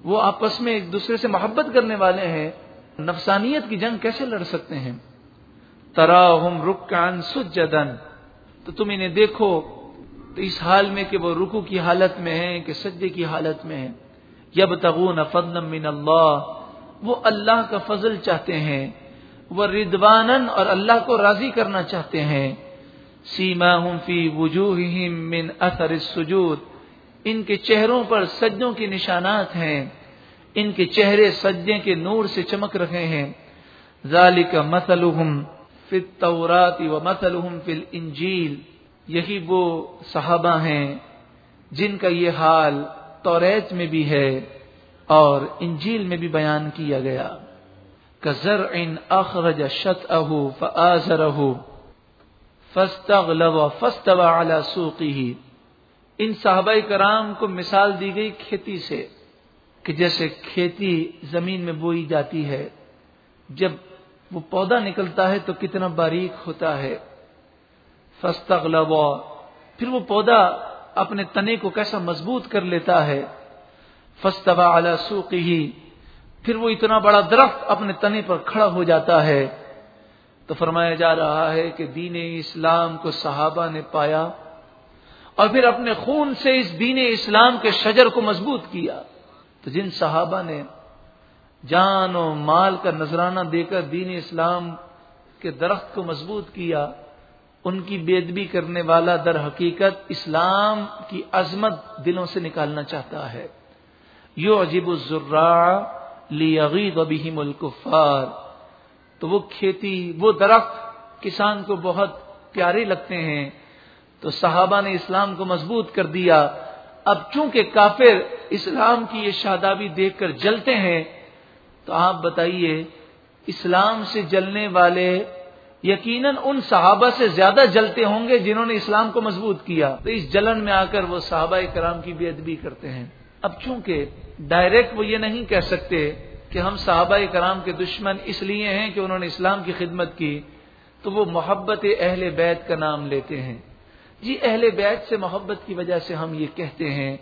وہ آپس میں ایک دوسرے سے محبت کرنے والے ہیں۔ نفسانیت کی جنگ کیسے لڑ سکتے ہیں؟ تراہم رکان سجدن تو تم انہیں دیکھو تو اس حال میں کہ وہ رکو کی حالت میں ہیں، کہ سجدے کی حالت میں ہیں۔ یب تغون فضل من اللہ، وہ اللہ کا فضل چاہتے ہیں۔ وہ ردوان اور اللہ کو راضی کرنا چاہتے ہیں۔ سیما فی وجوہ من اثر السجود، ان کے چہروں پر سجدوں کے نشانات ہیں۔ ان کے چہرے سجدے کے نور سے چمک رہے ہیں۔ ذالک مثلہم فی التورات و مثلہم فی الانجیل۔ یہی وہ صحابہ ہیں جن کا یہ حال توریت میں بھی ہے اور انجیل میں بھی بیان کیا گیا۔ کزر ان اخرج شت اہ فضر فستغلب فستوى على سوقه۔ ان صحابہ کرام کو مثال دی گئی کھیتی سے کہ جیسے کھیتی زمین میں بوئی جاتی ہے، جب وہ پودا نکلتا ہے تو کتنا باریک ہوتا ہے۔ فستغلبا پھر وہ پودا اپنے تنے کو کیسا مضبوط کر لیتا ہے۔ فستبا اعلی سوق ہی پھر وہ اتنا بڑا درخت اپنے تنے پر کھڑا ہو جاتا ہے۔ تو فرمایا جا رہا ہے کہ دین اسلام کو صحابہ نے پایا۔ اور پھر اپنے خون سے اس دین اسلام کے شجر کو مضبوط کیا۔ تو جن صحابہ نے جان و مال کا نذرانہ دے کر دین اسلام کے درخت کو مضبوط کیا ان کی بےدبی کرنے والا در حقیقت اسلام کی عظمت دلوں سے نکالنا چاہتا ہے۔ یو عجیب الزرا لی عقید الکفار۔ تو وہ کھیتی، وہ درخت کسان کو بہت پیارے لگتے ہیں۔ تو صحابہ نے اسلام کو مضبوط کر دیا۔ اب چونکہ کافر اسلام کی یہ شادابی دیکھ کر جلتے ہیں، تو آپ بتائیے، اسلام سے جلنے والے یقیناً ان صحابہ سے زیادہ جلتے ہوں گے جنہوں نے اسلام کو مضبوط کیا۔ تو اس جلن میں آ کر وہ صحابہ کرام کی بے ادبی کرتے ہیں۔ اب چونکہ ڈائریکٹ وہ یہ نہیں کہہ سکتے کہ ہم صحابہ کرام کے دشمن اس لیے ہیں کہ انہوں نے اسلام کی خدمت کی، تو وہ محبت اہل بیت کا نام لیتے ہیں۔ جی اہل بیت سے محبت کی وجہ سے ہم یہ کہتے ہیں۔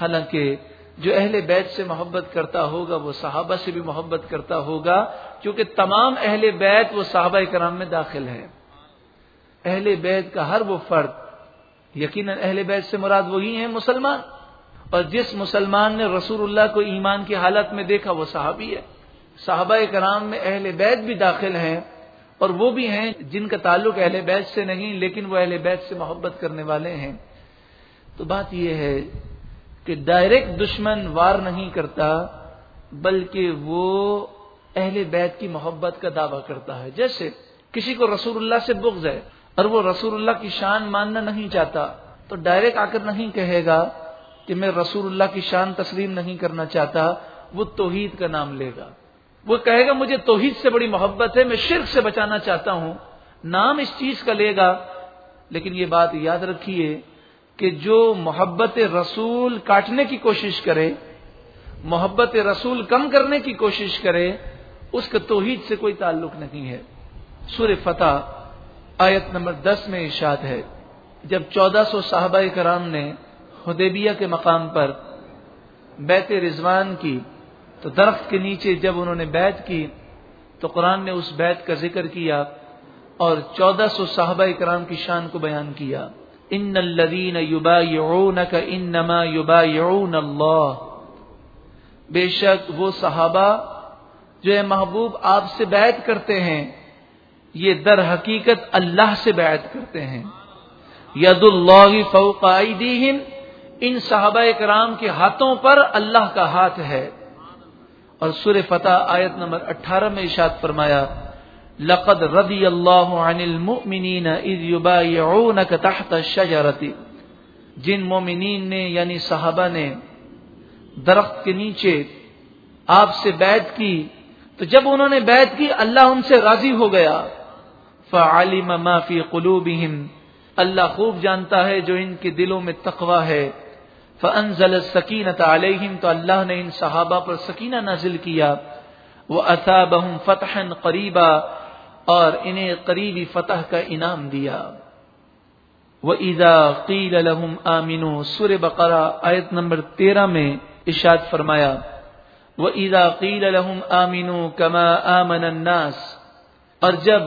حالانکہ جو اہل بیت سے محبت کرتا ہوگا، وہ صحابہ سے بھی محبت کرتا ہوگا۔ کیونکہ تمام اہل بیت وہ صحابہ کرام میں داخل ہے اہل بیت کا ہر وہ فرد، یقیناً اہل بیت سے مراد وہی ہیں مسلمان۔ اور جس مسلمان نے رسول اللہ کو ایمان کی حالت میں دیکھا، وہ صحابی ہے۔ صحابہ کرام میں اہل بیت بھی داخل ہیں اور وہ بھی ہیں جن کا تعلق اہل بیت سے نہیں، لیکن وہ اہل بیت سے محبت کرنے والے ہیں۔ تو بات یہ ہے کہ ڈائریکٹ دشمن وار نہیں کرتا، بلکہ وہ اہل بیت کی محبت کا دعویٰ کرتا ہے۔ جیسے کسی کو رسول اللہ سے بغض ہے اور وہ رسول اللہ کی شان ماننا نہیں چاہتا، تو ڈائریکٹ آ کر نہیں کہے گا کہ میں رسول اللہ کی شان تسلیم نہیں کرنا چاہتا، وہ توحید کا نام لے گا۔ وہ کہے گا، مجھے توحید سے بڑی محبت ہے، میں شرک سے بچانا چاہتا ہوں۔ نام اس چیز کا لے گا۔ لیکن یہ بات یاد رکھیے کہ جو محبت رسول کاٹنے کی کوشش کرے، محبت رسول کم کرنے کی کوشش کرے اس کا توحید سے کوئی تعلق نہیں ہے۔ سور فتح آیت نمبر دس میں ارشاد ہے۔ جب چودہ سو صحابہ کرام نے حدیبیہ کے مقام پر بیت رضوان کی تو درخت کے نیچے جب انہوں نے بیت کی تو قرآن نے اس بیت کا ذکر کیا اور چودہ سو صحابہ کرام کی شان کو بیان کیا۔ ان الذین یبایعونک انما یبایعون اللہ۔ بے شک وہ صحابہ جو ہے محبوب آپ سے بیعت کرتے ہیں، یہ در حقیقت اللہ سے بیعت کرتے ہیں۔ ید اللہ فوق ایدیہم، ان صحابہ کرام کے ہاتھوں پر اللہ کا ہاتھ ہے۔ اور سور فتح آیت نمبر اٹھارہ میں اشاد فرمایا، لقد رضی اللہ عن المؤمنین اذ یبایعونک تحت الشجرۃ۔ جن مومنین نے یعنی صحابہ نے، درخت کے نیچے آپ سے بیعت کی تو جب انہوں نے بیعت کی، اللہ ان سے راضی ہو گیا۔ فعلم ما فی قلوبہم اللہ خوب جانتا ہے جو ان کے دلوں میں تقوی ہے۔ فانزل السکینت علیہم تو اللہ نے ان صحابہ پر سکینہ نازل کیا۔ وہ اثابہم فتحا قریبا اور انہیں قریبی فتح کا انعام دیا۔ وہ ایزا قیل لہم آمینو سور بقرہ، آیت نمبر تیرہ میں اشاد فرمایا۔ وہ ایزا قیل لہم آمینو کما آمن الناس اور جب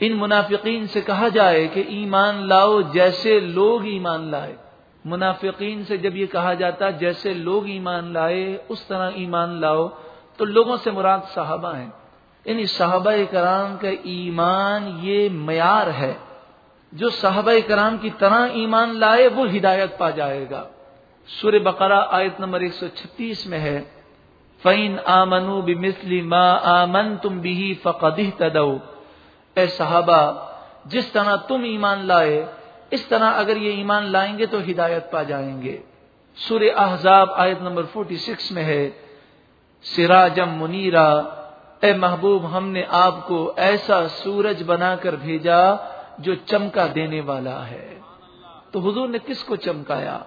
ان منافقین سے کہا جائے کہ ایمان لاؤ جیسے لوگ ایمان لائے، منافقین سے جب یہ کہا جاتا جیسے لوگ ایمان لائے، اس طرح ایمان لاؤ، تو لوگوں سے مراد صحابہ ہیں۔ یعنی صحابہ کرام کا ایمان یہ معیار ہے۔ جو صحابہ کرام کی طرح ایمان لائے، وہ ہدایت پا جائے گا۔ سور بقرہ آیت نمبر ایک سو چھتیس میں ہے۔ فعین آمنو بسلی ما آمن تم بھی فقدی اے صحابہ، جس طرح تم ایمان لائے، اس طرح اگر یہ ایمان لائیں گے تو ہدایت پا جائیں گے۔ سور احزاب آیت نمبر فورٹی سکس میں ہے، سراجم منیرا، اے محبوب، ہم نے آپ کو ایسا سورج بنا کر بھیجا جو چمکا دینے والا ہے۔ تو حضور نے کس کو چمکایا؟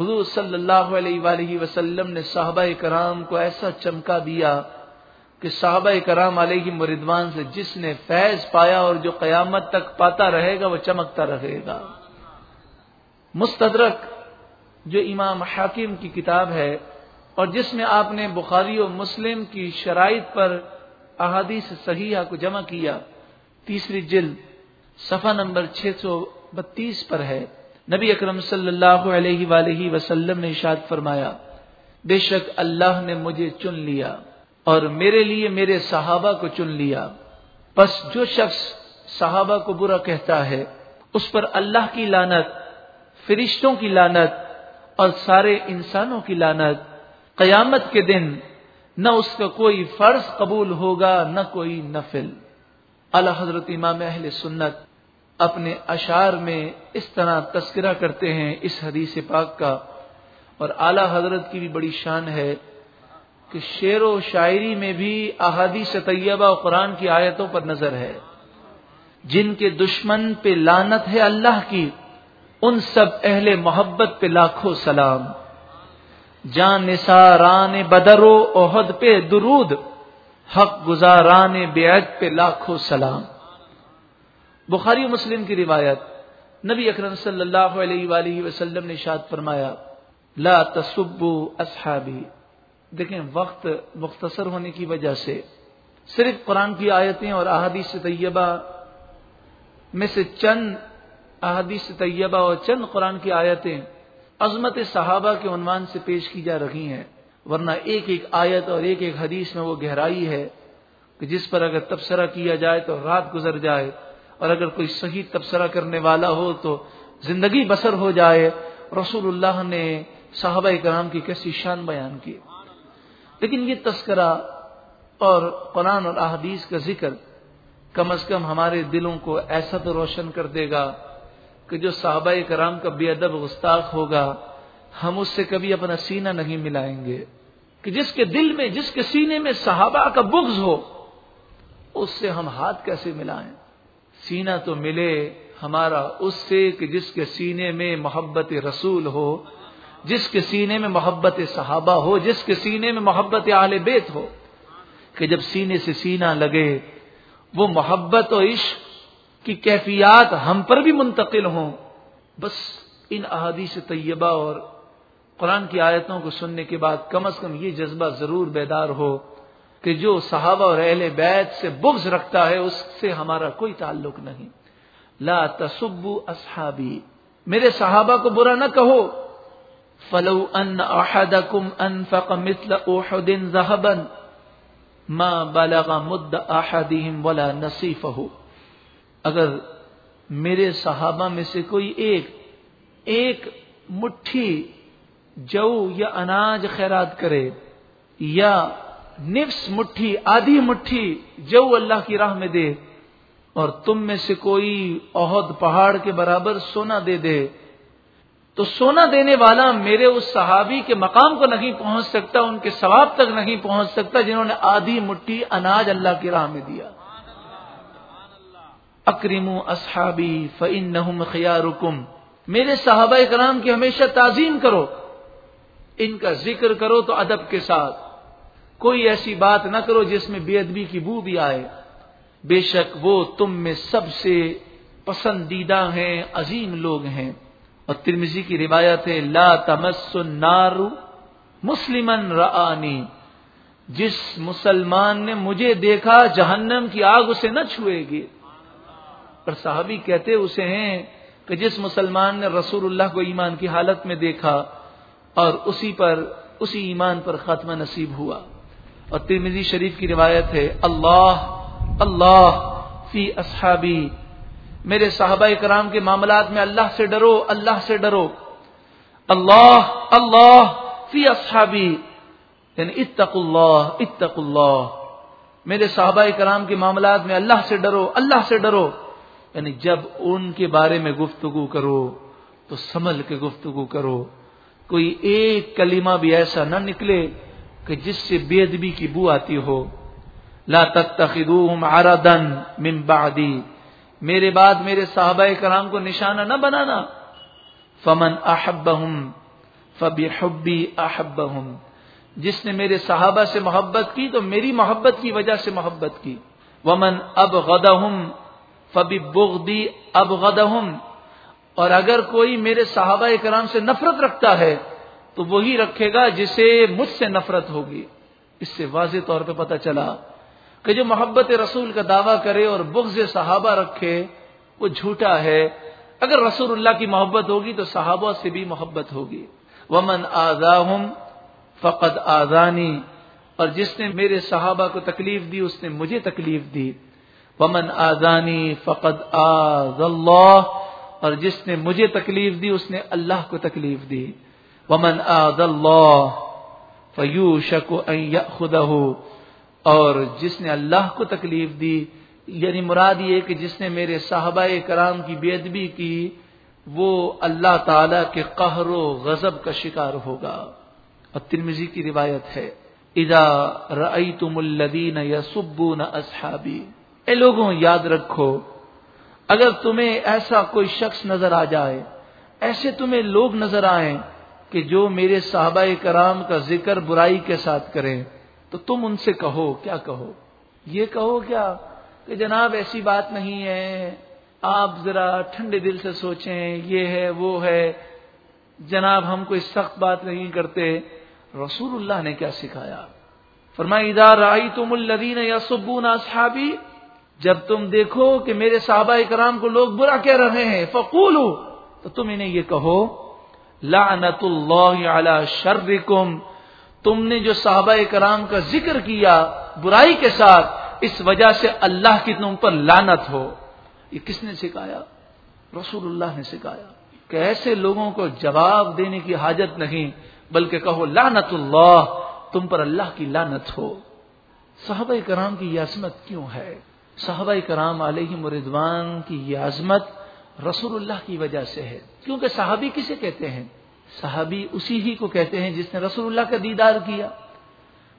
حضور صلی اللہ علیہ وآلہ وسلم نے صحابہ کرام کو ایسا چمکا دیا کہ صحابہ کرام علیہ مردوان سے جس نے فیض پایا اور جو قیامت تک پاتا رہے گا وہ چمکتا رہے گا۔ مستدرک جو امام حاکم کی کتاب ہے اور جس میں آپ نے بخاری و مسلم کی شرائط پر احادیث صحیحہ کو جمع کیا، تیسری جلد، صفحہ نمبر چھ سو بتیس پر ہے۔ نبی اکرم صلی اللہ علیہ وآلہ وسلم نے اشاد فرمایا، بے شک اللہ نے مجھے چن لیا اور میرے لیے میرے صحابہ کو چن لیا۔ بس جو شخص صحابہ کو برا کہتا ہے، اس پر اللہ کی لانت فرشتوں کی لانت اور سارے انسانوں کی لانت قیامت کے دن نہ اس کا کوئی فرض قبول ہوگا، نہ کوئی نفل۔ اللہ حضرت امام اہل سنت اپنے اشعار میں اس طرح تذکرہ کرتے ہیں اس حدیث پاک کا۔ اور اعلی حضرت کی بھی بڑی شان ہے کہ شعر و شاعری میں بھی احادیث طیبہ و قرآن کی آیتوں پر نظر ہے۔ جن کے دشمن پہ لانت ہے اللہ کی، ان سب اہل محبت پہ لاکھوں سلام۔ جان نثاران بدر و عہد پہ درود، حق گزاران بیعت پہ لاکھوں سلام۔ بخاری مسلم کی روایت، نبی اکرم صلی اللہ علیہ وآلہ وسلم نے شاد فرمایا، لا تصبو اصحابی۔ دیکھیں، وقت مختصر ہونے کی وجہ سے صرف قرآن کی آیتیں اور احادیث طیبہ میں سے چند احادیث طیبہ اور چند قرآن کی آیتیں عظمت صحابہ کے عنوان سے پیش کی جا رہی ہیں، ورنہ ایک ایک آیت اور ایک ایک حدیث میں وہ گہرائی ہے کہ جس پر اگر تبصرہ کیا جائے تو رات گزر جائے۔ اور اگر کوئی صحیح تبصرہ کرنے والا ہو تو زندگی بسر ہو جائے۔ رسول اللہ نے صحابہ کرام کی کیسی شان بیان کی۔ لیکن یہ تذکرہ اور قرآن اور احادیث کا ذکر کم از کم ہمارے دلوں کو ایسا تو روشن کر دے گا کہ جو صحابہ کرام کا بے ادب گستاخ ہوگا، ہم اس سے کبھی اپنا سینہ نہیں ملائیں گے۔ کہ جس کے دل میں، جس کے سینے میں صحابہ کا بغض ہو، اس سے ہم ہاتھ کیسے ملائیں؟ سینہ تو ملے ہمارا اس سے کہ جس کے سینے میں محبت رسول ہو، جس کے سینے میں محبت صحابہ ہو، جس کے سینے میں محبت اہل بیت ہو، کہ جب سینے سے سینہ لگے، وہ محبت و عشق کی کیفیات ہم پر بھی منتقل ہوں۔ بس ان احادیث طیبہ اور قرآن کی آیتوں کو سننے کے بعد کم از کم یہ جذبہ ضرور بیدار ہو۔ کہ جو صحابہ اور اہل بیت سے بغض رکھتا ہے، اس سے ہمارا کوئی تعلق نہیں۔ لا تصبو اصحابی۔ میرے صحابہ کو برا نہ کہو۔ فلو ان احدکم انفق مثل احد ذهبا ما بلغ مد احدهم ولا نصيفه اگر میرے صحابہ میں سے کوئی ایک ایک مٹھی، جو یا اناج خیرات کرے یا نفس مٹھی، آدھی مٹھی جو اللہ کی راہ میں دے اور تم میں سے کوئی عہد پہاڑ کے برابر سونا دے دے۔ تو سونا دینے والا میرے اس صحابی کے مقام کو نہیں پہنچ سکتا، ان کے ثواب تک نہیں پہنچ سکتا جنہوں نے آدھی مٹھی اناج اللہ کی راہ میں دیا۔ اکریم اصحابی فعن خیارکم میرے صحابہ کرام کی ہمیشہ تعظیم کرو۔ ان کا ذکر کرو تو ادب کے ساتھ۔ کوئی ایسی بات نہ کرو جس میں بے ادبی کی بو بھی آئے۔ بے شک وہ تم میں سب سے پسندیدہ ہیں، عظیم لوگ ہیں۔ اور ترمزی کی روایت ہے، لا تمس النار مسلمن رانی جس مسلمان نے مجھے دیکھا، جہنم کی آگ اسے نہ چھوئے گی۔ پر صحابی کہتے اسے ہیں کہ جس مسلمان نے رسول اللہ کو ایمان کی حالت میں دیکھا اور اسی پر، اسی ایمان پر خاتمہ نصیب ہوا۔ اور ترمیزی شریف کی روایت ہے، اللہ اللہ فی اصحابی۔ میرے صحابہ کرام کے معاملات میں اللہ سے ڈرو، اللہ سے ڈرو۔ اللہ اللہ فی اصحابی۔ یعنی اتق اللہ اتق اللہ میرے صحابہ کرام کے معاملات میں اللہ سے ڈرو، اللہ سے ڈرو۔ یعنی جب ان کے بارے میں گفتگو کرو، تو سمجھ کے گفتگو کرو۔ کوئی ایک کلمہ بھی ایسا نہ نکلے۔ کہ جس سے بے ادبی کی بو آتی ہو، لا تتخذوهم عرضا من بعدی، میرے بعد میرے صحابہ کرام کو نشانہ نہ بنانا۔ فمن احبهم فبحبی احبهم جس نے میرے صحابہ سے محبت کی تو میری محبت کی وجہ سے محبت کی۔ ومن اب غدہم فبی بغدی اب اور اگر کوئی میرے صحابہ کرام سے نفرت رکھتا ہے تو وہی رکھے گا جسے مجھ سے نفرت ہوگی۔ اس سے واضح طور پہ پتہ چلا کہ جو محبت رسول کا دعویٰ کرے اور بغض صحابہ رکھے، وہ جھوٹا ہے۔ اگر رسول اللہ کی محبت ہوگی تو صحابہ سے بھی محبت ہوگی۔ ومن آزاہم فقد آزانی اور جس نے میرے صحابہ کو تکلیف دی، اس نے مجھے تکلیف دی۔ ومن آزانی فقد آز اللہ اور جس نے مجھے تکلیف دی، اس نے اللہ کو تکلیف دی۔ ومن آد اللہ فیو شک خدا اور جس نے اللہ کو تکلیف دی یعنی مراد یہ کہ جس نے میرے صحابہ کرام کی بے ادبی کی، وہ اللہ تعالی کے قہر و غضب کا شکار ہوگا۔ اور ترمزی کی روایت ہے ادا رئی تم الدین یا سبو نہ اصحابی اے لوگوں، یاد رکھو، اگر تمہیں ایسا کوئی شخص نظر آ جائے، ایسے تمہیں لوگ نظر آئیں کہ جو میرے صحابہ کرام کا ذکر برائی کے ساتھ کریں، تو تم ان سے کہو، کیا کہو؟ یہ کہو کیا؟ کہ جناب ایسی بات نہیں ہے، آپ ذرا ٹھنڈے دل سے سوچیں، یہ ہے، وہ ہے۔ جناب، ہم کوئی سخت بات نہیں کرتے۔ رسول اللہ نے کیا سکھایا؟ فرمائی ادار آئی تم الدین یا سبون اصحابی، جب تم دیکھو کہ میرے صحابہ کرام کو لوگ برا کہہ رہے ہیں فقول تو تم انہیں یہ کہو۔ لعنت اللہ علی شرکم۔ تم نے جو صحابہ کرام کا ذکر کیا برائی کے ساتھ، اس وجہ سے اللہ کی تم پر لانت ہو۔ یہ کس نے سکھایا؟ رسول اللہ نے سکھایا۔ کہ ایسے لوگوں کو جواب دینے کی حاجت نہیں، بلکہ کہو لانت اللہ تم پر اللہ کی لانت ہو۔ صحابہ کرام کی یہ عظمت کیوں ہے؟ صحابہ کرام علیہ مردوان کی یہ عظمت رسول اللہ کی وجہ سے ہے۔ کیونکہ صحابی کسے کہتے ہیں؟ صحابی اسی ہی کو کہتے ہیں جس نے رسول اللہ کا دیدار کیا۔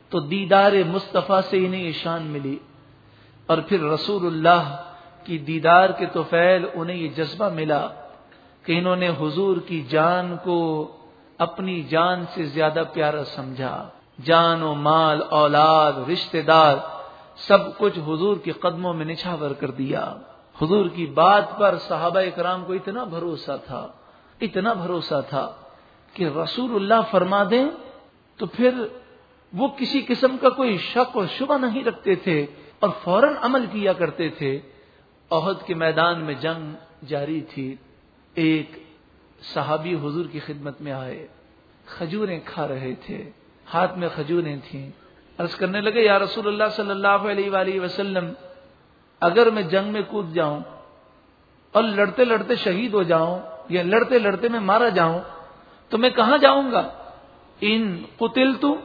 تو دیدار مصطفیٰ سے انہیں شان ملی۔ اور پھر رسول اللہ کی دیدار کے توفیل انہیں یہ جذبہ ملا کہ انہوں نے حضور کی جان کو اپنی جان سے زیادہ پیارا سمجھا۔ جان و مال، اولاد، رشتہ دار، سب کچھ حضور کے قدموں میں نچھاور کر دیا۔ حضور کی بات پر صحابہ کرام کو اتنا بھروسہ تھا، اتنا بھروسہ تھا کہ رسول اللہ فرما دیں تو پھر وہ کسی قسم کا کوئی شک اور شبہ نہیں رکھتے تھے اور فوراً عمل کیا کرتے تھے۔ عہد کے میدان میں جنگ جاری تھی۔ ایک صحابی حضور کی خدمت میں آئے، کھجوریں کھا رہے تھے۔ ہاتھ میں کھجوریں تھیں۔ عرض کرنے لگے، یا رسول اللہ صلی اللہ علیہ وآلہ وسلم اگر میں جنگ میں کود جاؤں اور لڑتے لڑتے شہید ہو جاؤں یا لڑتے لڑتے میں مارا جاؤں تو میں کہاں جاؤں گا؟ ان قتل تو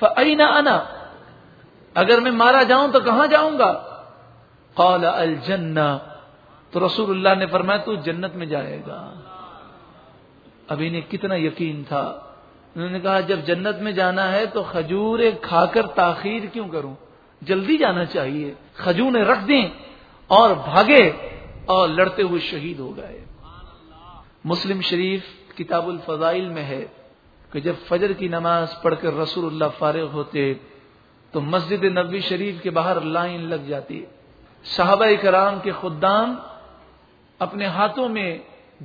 انا اگر میں مارا جاؤں تو کہاں جاؤں گا؟ قال الجنہ تو رسول اللہ نے فرمایا تو جنت میں جائے گا۔ ابھی نے کتنا یقین تھا۔ انہوں نے کہا جب جنت میں جانا ہے تو کھجور کھا کر تاخیر کیوں کروں؟ جلدی جانا چاہیے کھجور رکھ دیں اور بھاگے اور لڑتے ہوئے شہید ہو گئے۔ مسلم شریف کتاب الفضائل میں ہے کہ جب فجر کی نماز پڑھ کر رسول اللہ فارغ ہوتے تو مسجد نبوی شریف کے باہر لائن لگ جاتی۔ صحابہ کرام کے خدام اپنے ہاتھوں میں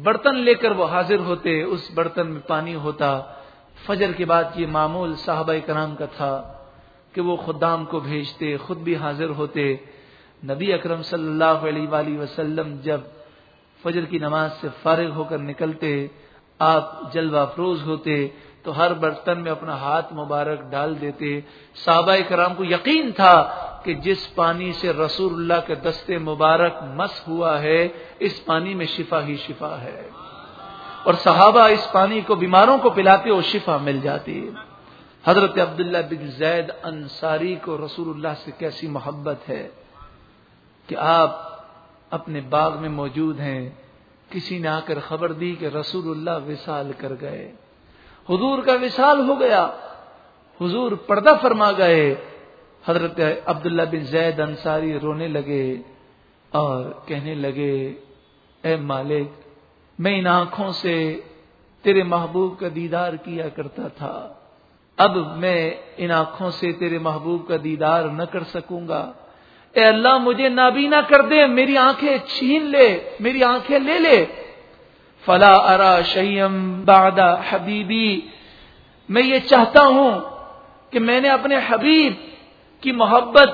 برتن لے کر وہ حاضر ہوتے، اس برتن میں پانی ہوتا۔ فجر کے بعد یہ معمول صحابہ کرام کا تھا۔ کہ وہ خدام کو بھیجتے، خود بھی حاضر ہوتے۔ نبی اکرم صلی اللہ علیہ وآلہ وسلم جب فجر کی نماز سے فارغ ہو کر نکلتے، آپ جلوہ افروز ہوتے تو ہر برتن میں اپنا ہاتھ مبارک ڈال دیتے۔ صحابہ کرام کو یقین تھا کہ جس پانی سے رسول اللہ کے دستے مبارک مس ہوا ہے، اس پانی میں شفا ہی شفا ہے۔ اور صحابہ اس پانی کو بیماروں کو پلاتے اور شفا مل جاتی۔ حضرت عبداللہ بن زید انصاری کو رسول اللہ سے کیسی محبت ہے کہ آپ اپنے باغ میں موجود ہیں، کسی نے آ کر خبر دی کہ رسول اللہ وصال کر گئے۔ حضور کا وصال ہو گیا۔ حضور پردہ فرما گئے۔ حضرت عبداللہ بن زید انصاری رونے لگے اور کہنے لگے، اے مالک، میں ان آنکھوں سے تیرے محبوب کا دیدار کیا کرتا تھا۔ اب میں ان آنکھوں سے تیرے محبوب کا دیدار نہ کر سکوں گا۔ اے اللہ، مجھے نابینا کر دے، میری آنکھیں چھین لے، میری آنکھیں لے لے۔ فلا ارا شیم بادہ حبیبی۔ میں یہ چاہتا ہوں کہ میں نے اپنے حبیب کی محبت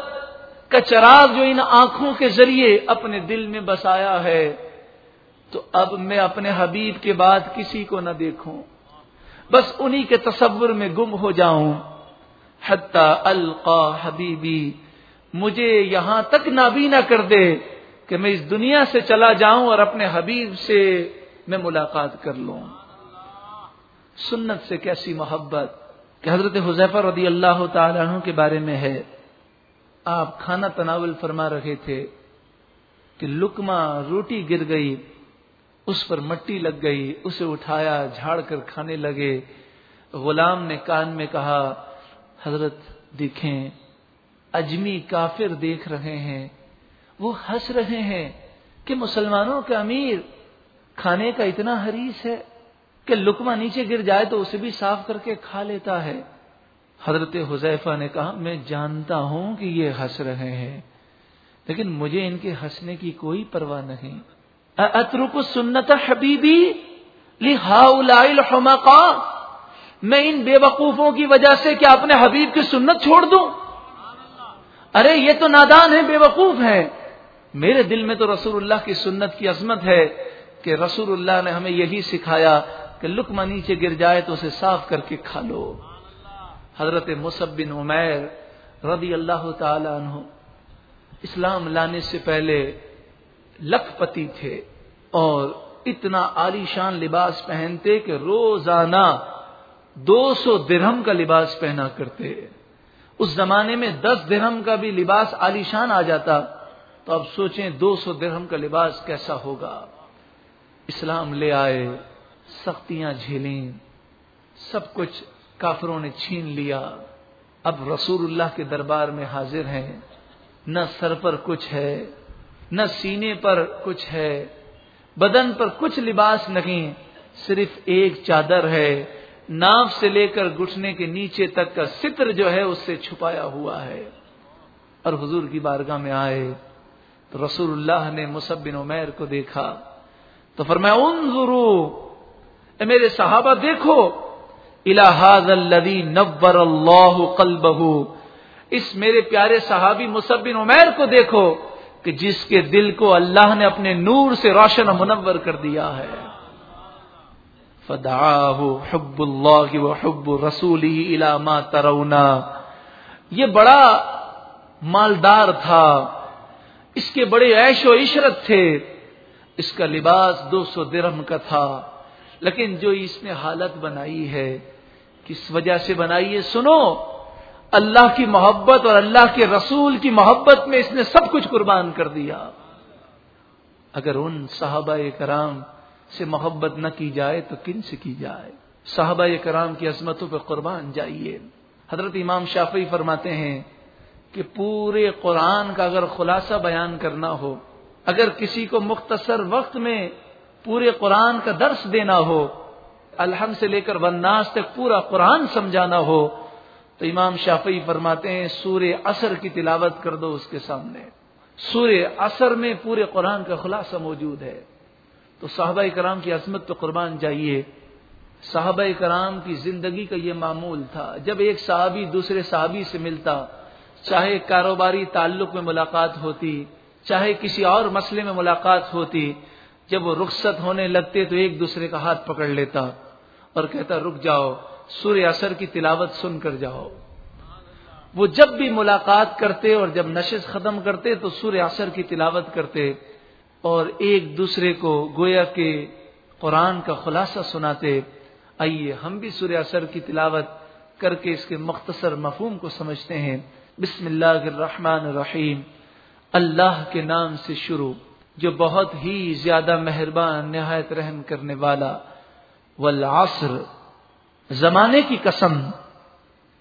کا چراغ جو ان آنکھوں کے ذریعے اپنے دل میں بسایا ہے، تو اب میں اپنے حبیب کے بعد کسی کو نہ دیکھوں۔ بس انہی کے تصور میں گم ہو جاؤں۔ حتی القا حبیبی، مجھے یہاں تک نابینا کر دے کہ میں اس دنیا سے چلا جاؤں اور اپنے حبیب سے میں ملاقات کر لوں۔ سنت سے کیسی محبت کہ حضرت حضیفہ رضی اللہ تعالیٰ عنہ کے بارے میں ہے۔ آپ کھانا تناول فرما رہے تھے کہ لکما روٹی گر گئی۔ اس پر مٹی لگ گئی، اسے اٹھایا، جھاڑ کر کھانے لگے۔ غلام نے کان میں کہا، حضرت دیکھیں، اجمی کافر دیکھ رہے ہیں۔ وہ ہنس رہے ہیں کہ مسلمانوں کا امیر کھانے کا اتنا حریص ہے کہ لکما نیچے گر جائے تو اسے بھی صاف کر کے کھا لیتا ہے۔ حضرت حذیفہ نے کہا، میں جانتا ہوں کہ یہ ہنس رہے ہیں، لیکن مجھے ان کے ہنسنے کی کوئی پرواہ نہیں۔ اترک سنت حبیبی الحمقا میں ان بے وقوفوں کی وجہ سے کیا اپنے حبیب کی سنت چھوڑ دوں؟ ارے یہ تو نادان ہے بے وقوف ہے میرے دل میں تو رسول اللہ کی سنت کی عظمت ہے کہ رسول اللہ نے ہمیں یہی سکھایا کہ لکما نیچے گر جائے تو اسے صاف کر کے کھا لو۔ حضرت مصب بن عمیر رضی اللہ تعالی عنہ اسلام لانے سے پہلے لکھ پتی تھے اور اتنا عالیشان لباس پہنتے کہ روزانہ دو سو درہم کا لباس پہنا کرتے۔ اس زمانے میں دس درہم کا بھی لباس عالیشان آ جاتا، تو اب سوچیں دو سو درہم کا لباس کیسا ہوگا؟ اسلام لے آئے، سختیاں جھیلیں، سب کچھ کافروں نے چھین لیا۔ اب رسول اللہ کے دربار میں حاضر ہیں، نہ سر پر کچھ ہے نہ سینے پر کچھ ہے، بدن پر کچھ لباس نہیں، صرف ایک چادر ہے۔ ناف سے لے کر گھٹنے کے نیچے تک کا ستر جو ہے، اس سے چھپایا ہوا ہے۔ اور حضور کی بارگاہ میں آئے، تو رسول اللہ نے بن عمیر کو دیکھا۔ تو فرمایا انظروا اے میرے صحابہ، دیکھو۔ الہذا الذي نور اللہ قلبہ اس میرے پیارے صحابی بن عمیر کو دیکھو۔ کہ جس کے دل کو اللہ نے اپنے نور سے روشن منور کر دیا ہے۔ فدعاه حب اللہ و حب رسولی الاما ترونا یہ بڑا مالدار تھا۔ اس کے بڑے عیش و عشرت تھے۔ اس کا لباس دو سو درم کا تھا۔ لیکن جو اس نے حالت بنائی ہے، کس وجہ سے بنائی ہے؟ سنو۔ اللہ کی محبت اور اللہ کے رسول کی محبت میں اس نے سب کچھ قربان کر دیا۔ اگر ان صحابہ کرام سے محبت نہ کی جائے تو کن سے کی جائے؟ صحابہ کرام کی عظمتوں پہ قربان جائیے۔ حضرت امام شافی فرماتے ہیں کہ پورے قرآن کا اگر خلاصہ بیان کرنا ہو، اگر کسی کو مختصر وقت میں پورے قرآن کا درس دینا ہو الحم سے لے کر وناس تک پورا قرآن سمجھانا ہو تو امام شافی فرماتے ہیں سور اثر کی تلاوت کر دو اس کے سامنے۔ سور اثر میں پورے قرآن کا خلاصہ موجود ہے۔ تو صحابہ کرام کی عظمت تو قربان جائیے۔ صحابہ کرام کی زندگی کا یہ معمول تھا۔ جب ایک صحابی دوسرے صحابی سے ملتا، چاہے کاروباری تعلق میں ملاقات ہوتی، چاہے کسی اور مسئلے میں ملاقات ہوتی، جب وہ رخصت ہونے لگتے تو ایک دوسرے کا ہاتھ پکڑ لیتا اور کہتا، رک جاؤ۔ سورہ اثر کی تلاوت سن کر جاؤ۔ وہ جب بھی ملاقات کرتے اور جب نشست ختم کرتے تو سورہ اثر کی تلاوت کرتے اور ایک دوسرے کو گویا کے قرآن کا خلاصہ سناتے۔ آئیے ہم بھی سورہ اثر کی تلاوت کر کے اس کے مختصر مفہوم کو سمجھتے ہیں۔ بسم اللہ الرحمن الرحیم۔ اللہ کے نام سے شروع، جو بہت ہی زیادہ مہربان، نہایت رحم کرنے والا۔ والعصر۔ زمانے کی قسم،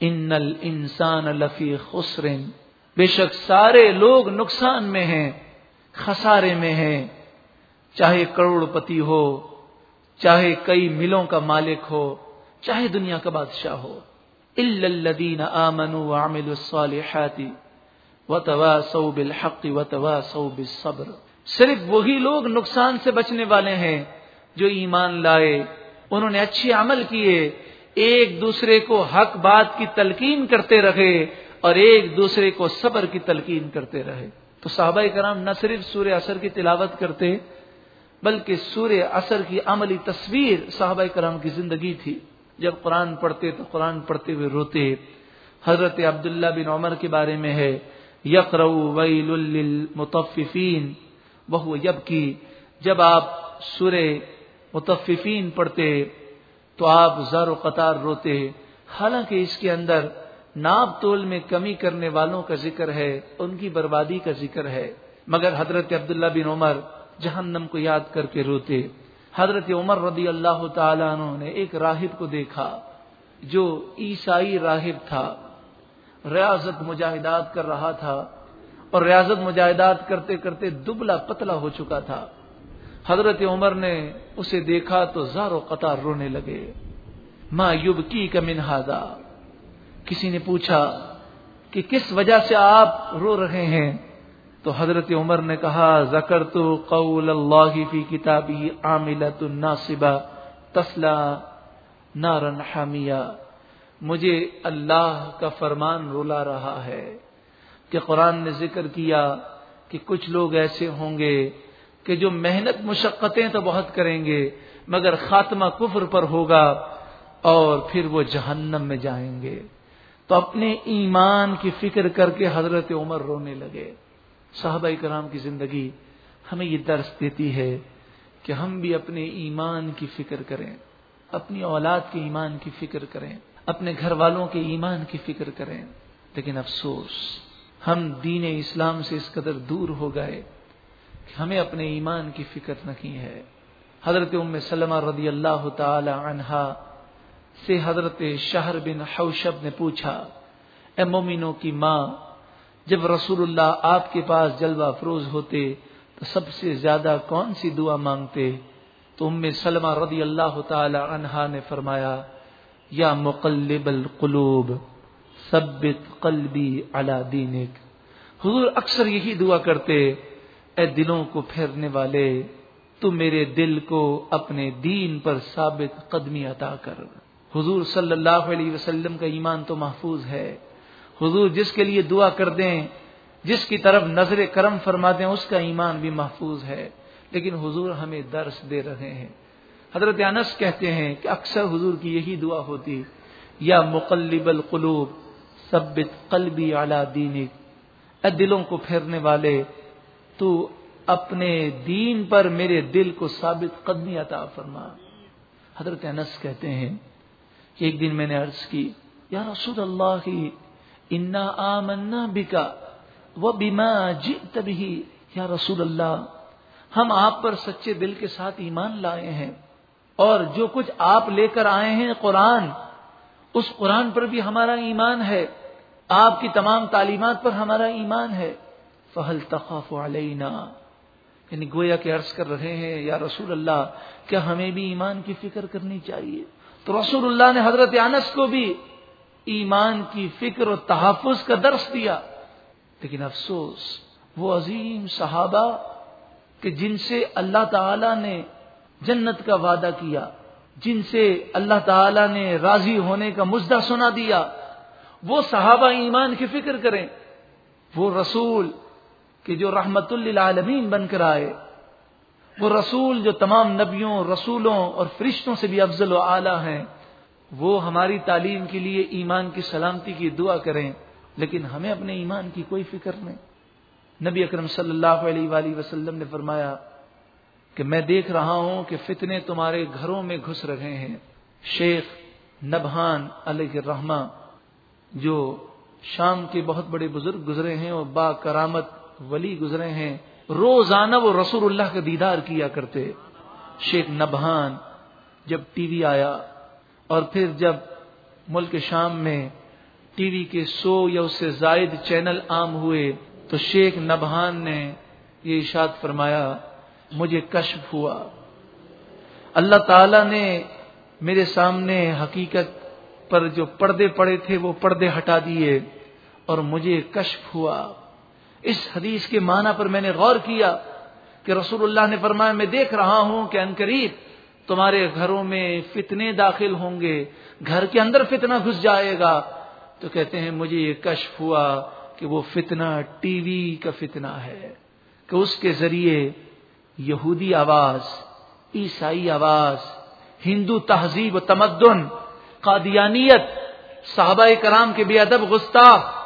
ان الانسان لفی خسر بے شک سارے لوگ نقصان میں ہیں، خسارے میں ہیں۔ چاہے کروڑ پتی ہو، چاہے کئی ملوں کا مالک ہو، چاہے دنیا کا بادشاہ ہو۔ الدین آمن وعملوا الصالحات وتواصوا بالحق وتواصوا بالصبر۔ صرف وہی لوگ نقصان سے بچنے والے ہیں جو ایمان لائے، انہوں نے اچھے عمل کیے۔ ایک دوسرے کو حق بات کی تلقین کرتے رہے اور ایک دوسرے کو صبر کی تلقین کرتے رہے۔ تو صحابہ کرام نہ صرف سورہ اثر کی تلاوت کرتے، بلکہ سورہ اثر کی عملی تصویر صحابہ کرام کی زندگی تھی۔ جب قرآن پڑھتے تو قرآن پڑھتے ہوئے روتے۔ حضرت عبداللہ بن عمر کے بارے میں ہے یقر ویل المطففین وہ جب کی جب آپ سورہ متففین پڑھتے تو آپ زر و قطار روتے حالانکہ اس کے اندر ناب تول میں کمی کرنے والوں کا ذکر ہے، ان کی بربادی کا ذکر ہے۔ مگر حضرت عبداللہ بن عمر جہنم کو یاد کر کے روتے۔ حضرت عمر رضی اللہ تعالیٰ عنہ نے ایک راہب کو دیکھا، جو عیسائی راہب تھا۔ ریاضت مجاہدات کر رہا تھا اور ریاضت مجاہدات کرتے کرتے دبلا پتلا ہو چکا تھا۔ حضرت عمر نے اسے دیکھا تو زار و قطار رونے لگے۔ ماں یوب کی کا منہادا کسی نے پوچھا کہ کس وجہ سے آپ رو رہے ہیں؟ تو حضرت عمر نے کہا زکر تو قول اللہ فی کتابی عاملت الناصبہ تسلا نارن حامیہ۔ مجھے اللہ کا فرمان رولا رہا ہے کہ قرآن نے ذکر کیا کہ کچھ لوگ ایسے ہوں گے کہ جو محنت مشقتیں تو بہت کریں گے، مگر خاتمہ کفر پر ہوگا اور پھر وہ جہنم میں جائیں گے۔ تو اپنے ایمان کی فکر کر کے حضرت عمر رونے لگے۔ صحابہ کرام کی زندگی ہمیں یہ درس دیتی ہے کہ ہم بھی اپنے ایمان کی فکر کریں، اپنی اولاد کے ایمان کی فکر کریں، اپنے گھر والوں کے ایمان کی فکر کریں۔ لیکن افسوس، ہم دین اسلام سے اس قدر دور ہو گئے کہ ہمیں اپنے ایمان کی فکر نہیں ہے۔ حضرت ام سلمہ رضی اللہ تعالی عنہا سے حضرت شہر بن حوشب نے پوچھا، اے مومنوں کی ماں، جب رسول اللہ آپ کے پاس جلوہ افروز ہوتے تو سب سے زیادہ کون سی دعا مانگتے؟ تو ام سلمہ رضی اللہ تعالی عنہا نے فرمایا، یا مقلب القلوب، ثبت قلبی علی دینک۔ حضور اکثر یہی دعا کرتے اے دلوں کو پھیرنے والے، تو میرے دل کو اپنے دین پر ثابت قدمی عطا کر۔ حضور صلی اللہ علیہ وسلم کا ایمان تو محفوظ ہے۔ حضور جس کے لیے دعا کر دیں، جس کی طرف نظر کرم فرما دیں، اس کا ایمان بھی محفوظ ہے۔ لیکن حضور ہمیں درس دے رہے ہیں۔ حضرت انس کہتے ہیں کہ اکثر حضور کی یہی دعا ہوتی، یا مقلب القلوب، ثبت قلبی اعلی دینک۔ اے دلوں کو پھیرنے والے تو اپنے دین پر میرے دل کو ثابت قدمی عطا فرما۔ حضرت انس کہتے ہیں کہ ایک دن میں نے عرض کی، یا رسول اللہ کی انا آمنا بکا وہ بیما جیت بھی یا رسول اللہ، ہم آپ پر سچے دل کے ساتھ ایمان لائے ہیں اور جو کچھ آپ لے کر آئے ہیں قرآن، اس قرآن پر بھی ہمارا ایمان ہے۔ آپ کی تمام تعلیمات پر ہمارا ایمان ہے۔ فہل تخاف علینا یعنی گویا کے عرض کر رہے ہیں، یا رسول اللہ، کیا ہمیں بھی ایمان کی فکر کرنی چاہیے؟ تو رسول اللہ نے حضرت انس کو بھی ایمان کی فکر و تحفظ کا درس دیا۔ لیکن افسوس، وہ عظیم صحابہ کہ جن سے اللہ تعالی نے جنت کا وعدہ کیا، جن سے اللہ تعالی نے راضی ہونے کا مزدہ سنا دیا، وہ صحابہ ایمان کی فکر کریں۔ وہ رسول کہ جو رحمت للعالمین بن کر آئے، وہ رسول جو تمام نبیوں، رسولوں اور فرشتوں سے بھی افضل و اعلیٰ ہیں، وہ ہماری تعلیم کے لیے ایمان کی سلامتی کی دعا کریں، لیکن ہمیں اپنے ایمان کی کوئی فکر نہیں۔ نبی اکرم صلی اللہ علیہ وآلہ وسلم نے فرمایا کہ میں دیکھ رہا ہوں کہ فتنے تمہارے گھروں میں گھس رہے ہیں۔ شیخ نبہان علیہ الرحمہ جو شام کے بہت بڑے بزرگ گزرے ہیں اور با کرامت ولی گزرے ہیں، روزانہ وہ رسول اللہ کا دیدار کیا کرتے۔ شیخ نبہان جب ٹی وی آیا اور پھر جب ملک شام میں ٹی وی کے سو یا اس سے زائد چینل عام ہوئے، تو شیخ نبہان نے یہ اشاد فرمایا، مجھے کشف ہوا۔ اللہ تعالی نے میرے سامنے حقیقت پر جو پردے پڑے تھے، وہ پردے ہٹا دیے اور مجھے کشف ہوا۔ اس حدیث کے معنی پر میں نے غور کیا کہ رسول اللہ نے فرمایا، میں دیکھ رہا ہوں کہ انقریب تمہارے گھروں میں فتنے داخل ہوں گے، گھر کے اندر فتنہ گھس جائے گا۔ تو کہتے ہیں، مجھے یہ کشف ہوا کہ وہ فتنہ ٹی وی کا فتنہ ہے، کہ اس کے ذریعے یہودی آواز، عیسائی آواز، ہندو تہذیب و تمدن، قادیانیت، صحابہ کرام کے بے ادب گستاخ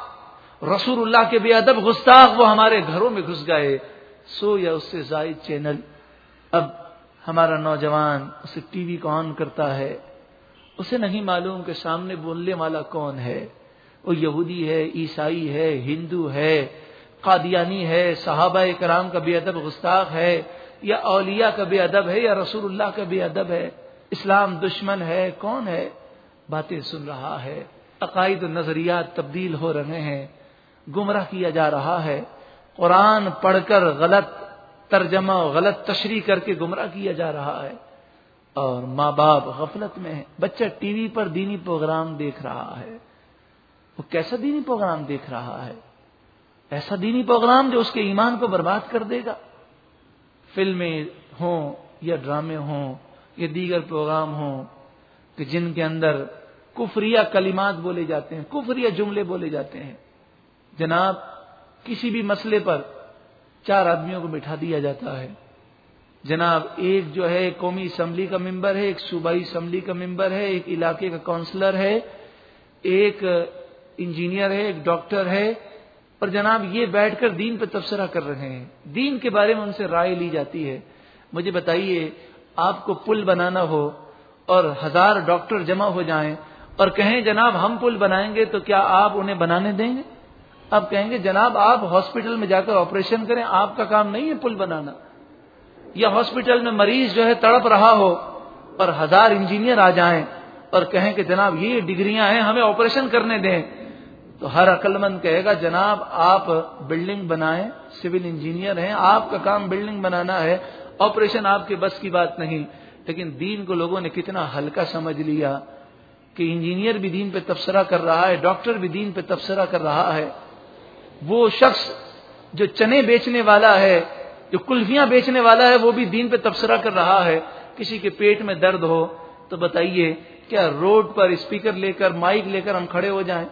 رسول اللہ کے بے ادب گستاخ وہ ہمارے گھروں میں گھس گئے۔ سو یا اس سے زائد چینل۔ اب ہمارا نوجوان اسے ٹی وی کو آن کرتا ہے۔ اسے نہیں معلوم کہ سامنے بولنے والا کون ہے۔ وہ یہودی ہے، عیسائی ہے، ہندو ہے، قادیانی ہے، صحابہ کرام کا بے ادب گستاخ ہے، یا اولیاء کا بے ادب ہے، یا رسول اللہ کا بے ادب ہے۔ اسلام دشمن ہے، کون ہے؟ باتیں سن رہا ہے۔ عقائد و نظریات تبدیل ہو رہے ہیں۔ گمراہ کیا جا رہا ہے۔ قرآن پڑھ کر غلط ترجمہ غلط تشریح کر کے گمراہ کیا جا رہا ہے۔ اور ماں باپ غفلت میں ہے بچہ ٹی وی پر دینی پروگرام دیکھ رہا ہے۔ وہ کیسا دینی پروگرام دیکھ رہا ہے؟ ایسا دینی پروگرام جو اس کے ایمان کو برباد کر دے گا۔ فلمیں ہوں یا ڈرامے ہوں یا دیگر پروگرام ہوں کہ جن کے اندر کفریہ کلمات بولے جاتے ہیں، کفریہ جملے بولے جاتے ہیں۔ جناب، کسی بھی مسئلے پر چار آدمیوں کو بٹھا دیا جاتا ہے۔ جناب، ایک جو ہے قومی اسمبلی کا ممبر ہے، ایک صوبائی اسمبلی کا ممبر ہے، ایک علاقے کا کونسلر ہے، ایک انجینئر ہے، ایک ڈاکٹر ہے۔ اور جناب، یہ بیٹھ کر دین پہ تبصرہ کر رہے ہیں۔ دین کے بارے میں ان سے رائے لی جاتی ہے۔ مجھے بتائیے، آپ کو پل بنانا ہو اور ہزار ڈاکٹر جمع ہو جائیں اور کہیں جناب ہم پل بنائیں گے تو کیا آپ انہیں بنانے دیں گے؟ اب کہیں گے جناب آپ ہاسپٹل میں جا کر آپریشن کریں، آپ کا کام نہیں ہے پل بنانا۔ یا ہاسپٹل میں مریض جو ہے تڑپ رہا ہو اور ہزار انجینئر آ جائیں اور کہیں کہ جناب یہ ڈگریاں ہیں، ہمیں آپریشن کرنے دیں۔ تو ہر عقل مند کہے گا، جناب آپ بلڈنگ بنائیں، سول انجینئر ہیں، آپ کا کام بلڈنگ بنانا ہے، آپریشن آپ کے بس کی بات نہیں۔ لیکن دین کو لوگوں نے کتنا ہلکا سمجھ لیا کہ انجینئر بھی دین پہ تبصرہ کر رہا ہے، ڈاکٹر بھی دین پہ تبصرہ کر رہا ہے۔ وہ شخص جو چنے بیچنے والا ہے، جو کلفیاں بیچنے والا ہے، وہ بھی دین پہ تبصرہ کر رہا ہے۔ کسی کے پیٹ میں درد ہو تو بتائیے، کیا روڈ پر اسپیکر لے کر، مائک لے کر ہم کھڑے ہو جائیں؟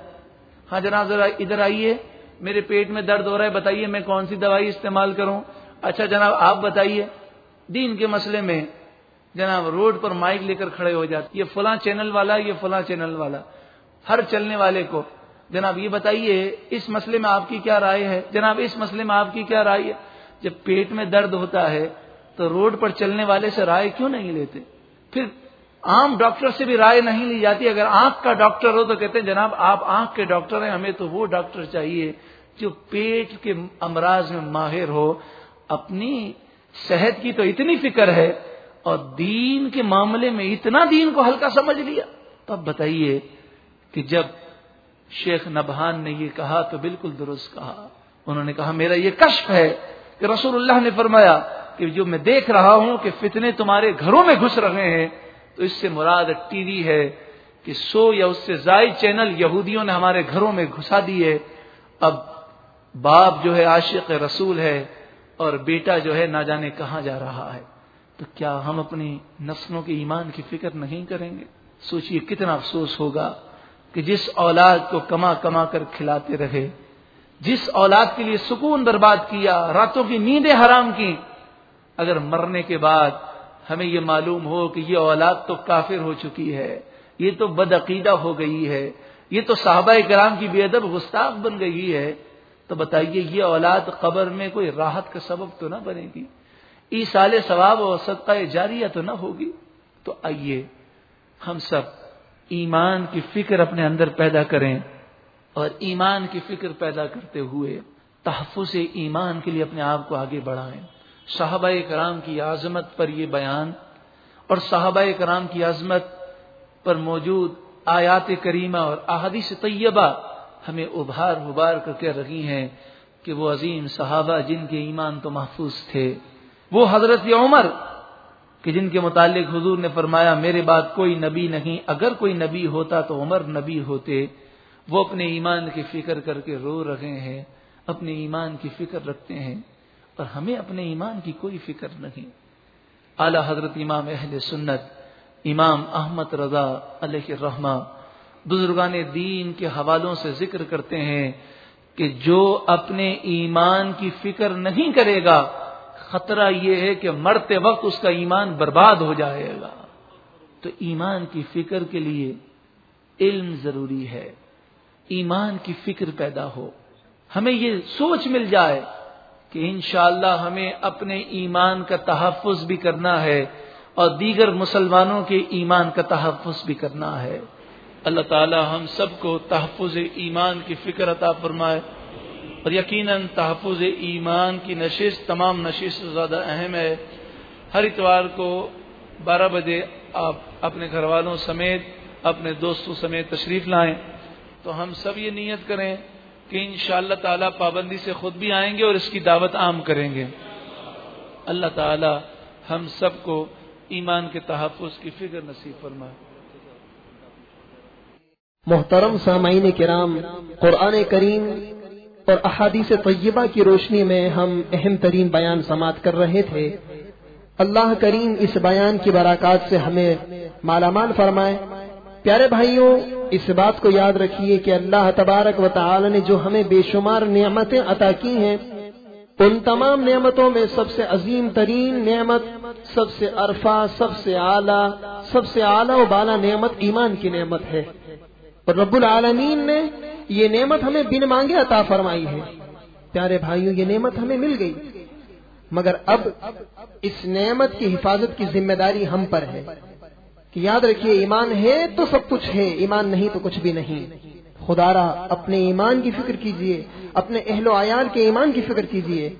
ہاں جناب، ذرا ادھر آئیے۔ میرے پیٹ میں درد ہو رہا ہے، بتائیے میں کون سی دوائی استعمال کروں؟ اچھا جناب، آپ بتائیے۔ دین کے مسئلے میں جناب روڈ پر مائک لے کر کھڑے ہو جاتے۔ یہ فلاں چینل والا، یہ فلاں چینل والا۔ ہر چلنے والے کو جناب یہ بتائیے اس مسئلے میں آپ کی کیا رائے ہے؟ جناب اس مسئلے میں آپ کی کیا رائے ہے؟ جب پیٹ میں درد ہوتا ہے تو روڈ پر چلنے والے سے رائے کیوں نہیں لیتے؟ پھر عام ڈاکٹر سے بھی رائے نہیں لی جاتی۔ اگر آنکھ کا ڈاکٹر ہو تو کہتے ہیں جناب آپ آنکھ کے ڈاکٹر ہیں، ہمیں تو وہ ڈاکٹر چاہیے جو پیٹ کے امراض میں ماہر ہو۔ اپنی صحت کی تو اتنی فکر ہے اور دین کے معاملے میں اتنا دین کو ہلکا سمجھ لیا۔ تو اب بتائیے کہ جب شیخ نبہان نے یہ کہا تو بالکل درست کہا۔ انہوں نے کہا، میرا یہ کشف ہے کہ رسول اللہ نے فرمایا کہ جو میں دیکھ رہا ہوں کہ فتنے تمہارے گھروں میں گھس رہے ہیں، تو اس سے مراد ٹی وی ہے کہ سو یا اس سے زائد چینل یہودیوں نے ہمارے گھروں میں گھسا دیے اب باپ جو ہے عاشق رسول ہے اور بیٹا جو ہے نہ جانے کہاں جا رہا ہے۔ تو کیا ہم اپنی نسلوں کے ایمان کی فکر نہیں کریں گے؟ سوچئے کتنا افسوس ہوگا۔ کہ جس اولاد کو کما کما کر کھلاتے رہے، جس اولاد کے لیے سکون برباد کیا، راتوں کی نیندیں حرام کی اگر مرنے کے بعد ہمیں یہ معلوم ہو کہ یہ اولاد تو کافر ہو چکی ہے، یہ تو بدعقیدہ ہو گئی ہے، یہ تو صحابہ کرام کی بے ادب گستاخ بن گئی ہے، تو بتائیے یہ اولاد قبر میں کوئی راحت کا سبب تو نہ بنے گی؟ ای سال ثواب اور صدقہ جاریہ تو نہ ہوگی؟ تو آئیے، ہم سب ایمان کی فکر اپنے اندر پیدا کریں اور ایمان کی فکر پیدا کرتے ہوئے تحفظ ایمان کے لیے اپنے آپ کو آگے بڑھائیں۔ صحابہ کرام کی عظمت پر یہ بیان اور صحابہ کرام کی عظمت پر موجود آیات کریمہ اور احادیث طیبہ ہمیں ابھار ابھار کر کے رہی ہیں کہ وہ عظیم صحابہ جن کے ایمان تو محفوظ تھے۔ وہ حضرت عمر کہ جن کے متعلق حضور نے فرمایا، میرے بعد کوئی نبی نہیں۔ اگر کوئی نبی ہوتا تو عمر نبی ہوتے۔ وہ اپنے ایمان کی فکر کر کے رو رہے ہیں، اپنے ایمان کی فکر رکھتے ہیں، اور ہمیں اپنے ایمان کی کوئی فکر نہیں۔ اعلی حضرت امام اہل سنت، امام احمد رضا علیہ الرحمہ، بزرگان دین کے حوالوں سے ذکر کرتے ہیں کہ جو اپنے ایمان کی فکر نہیں کرے گا خطرہ یہ ہے کہ مرتے وقت اس کا ایمان برباد ہو جائے گا۔ تو ایمان کی فکر کے لیے علم ضروری ہے۔ ایمان کی فکر پیدا ہو۔ ہمیں یہ سوچ مل جائے کہ انشاءاللہ ہمیں اپنے ایمان کا تحفظ بھی کرنا ہے اور دیگر مسلمانوں کے ایمان کا تحفظ بھی کرنا ہے۔ اللہ تعالی ہم سب کو تحفظ ایمان کی فکر عطا فرمائے۔ اور یقیناً تحفظ ایمان کی نشست تمام نشست سے زیادہ اہم ہے۔ ہر اتوار کو بارہ بجے آپ اپنے گھر والوں سمیت، اپنے دوستوں سمیت تشریف لائیں۔ تو ہم سب یہ نیت کریں کہ ان شاء اللہ تعالیٰ پابندی سے خود بھی آئیں گے اور اس کی دعوت عام کریں گے۔ اللہ تعالی ہم سب کو ایمان کے تحفظ کی فکر نصیب فرمائے۔ محترم سامعین کرام، قرآن کریم اور احادیث طیبہ کی روشنی میں ہم اہم ترین بیان سماعت کر رہے تھے۔ اللہ کریم اس بیان کی براکات سے ہمیں مالا مال فرمائے، پیارے بھائیوں، اس بات کو یاد رکھیے کہ اللہ تبارک و تعالی نے جو ہمیں بے شمار نعمتیں عطا کی ہیں، ان تمام نعمتوں میں سب سے عظیم ترین نعمت، سب سے عرفہ، سب سے اعلیٰ، سب سے اعلیٰ و بالا نعمت ایمان کی نعمت ہے۔ اور رب العالمین نے یہ نعمت ہمیں بن مانگے عطا فرمائی ہے۔ پیارے بھائیوں، یہ نعمت ہمیں مل گئی۔ مگر اب اس نعمت کی حفاظت کی ذمہ داری ہم پر ہے۔ کہ یاد رکھیے، ایمان ہے تو سب کچھ ہے، ایمان نہیں تو کچھ بھی نہیں۔ خدا را، اپنے ایمان کی فکر کیجیے۔ اپنے اہل و عیال کے ایمان کی فکر کیجیے۔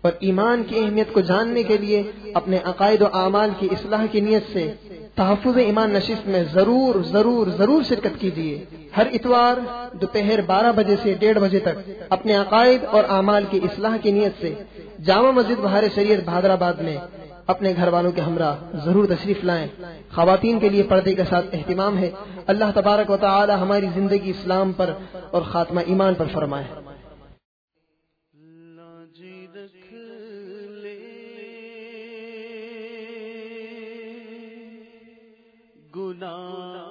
اور ایمان کی اہمیت کو جاننے کے لیے اپنے عقائد و اعمال کی اصلاح کی نیت سے تحفظ ایمان نشست میں ضرور ضرور ضرور شرکت کیجیے ہر اتوار دوپہر بارہ بجے سے ڈیڑھ بجے تک اپنے عقائد اور اعمال کی اصلاح کی نیت سے جامع مسجد بہار شریعت بہادر آباد میں اپنے گھر والوں کے ہمراہ ضرور تشریف لائیں۔ خواتین کے لیے پردے کے ساتھ اہتمام ہے۔ اللہ تبارک و تعالی ہماری زندگی اسلام پر اور خاتمہ ایمان پر فرمائے۔ گناہ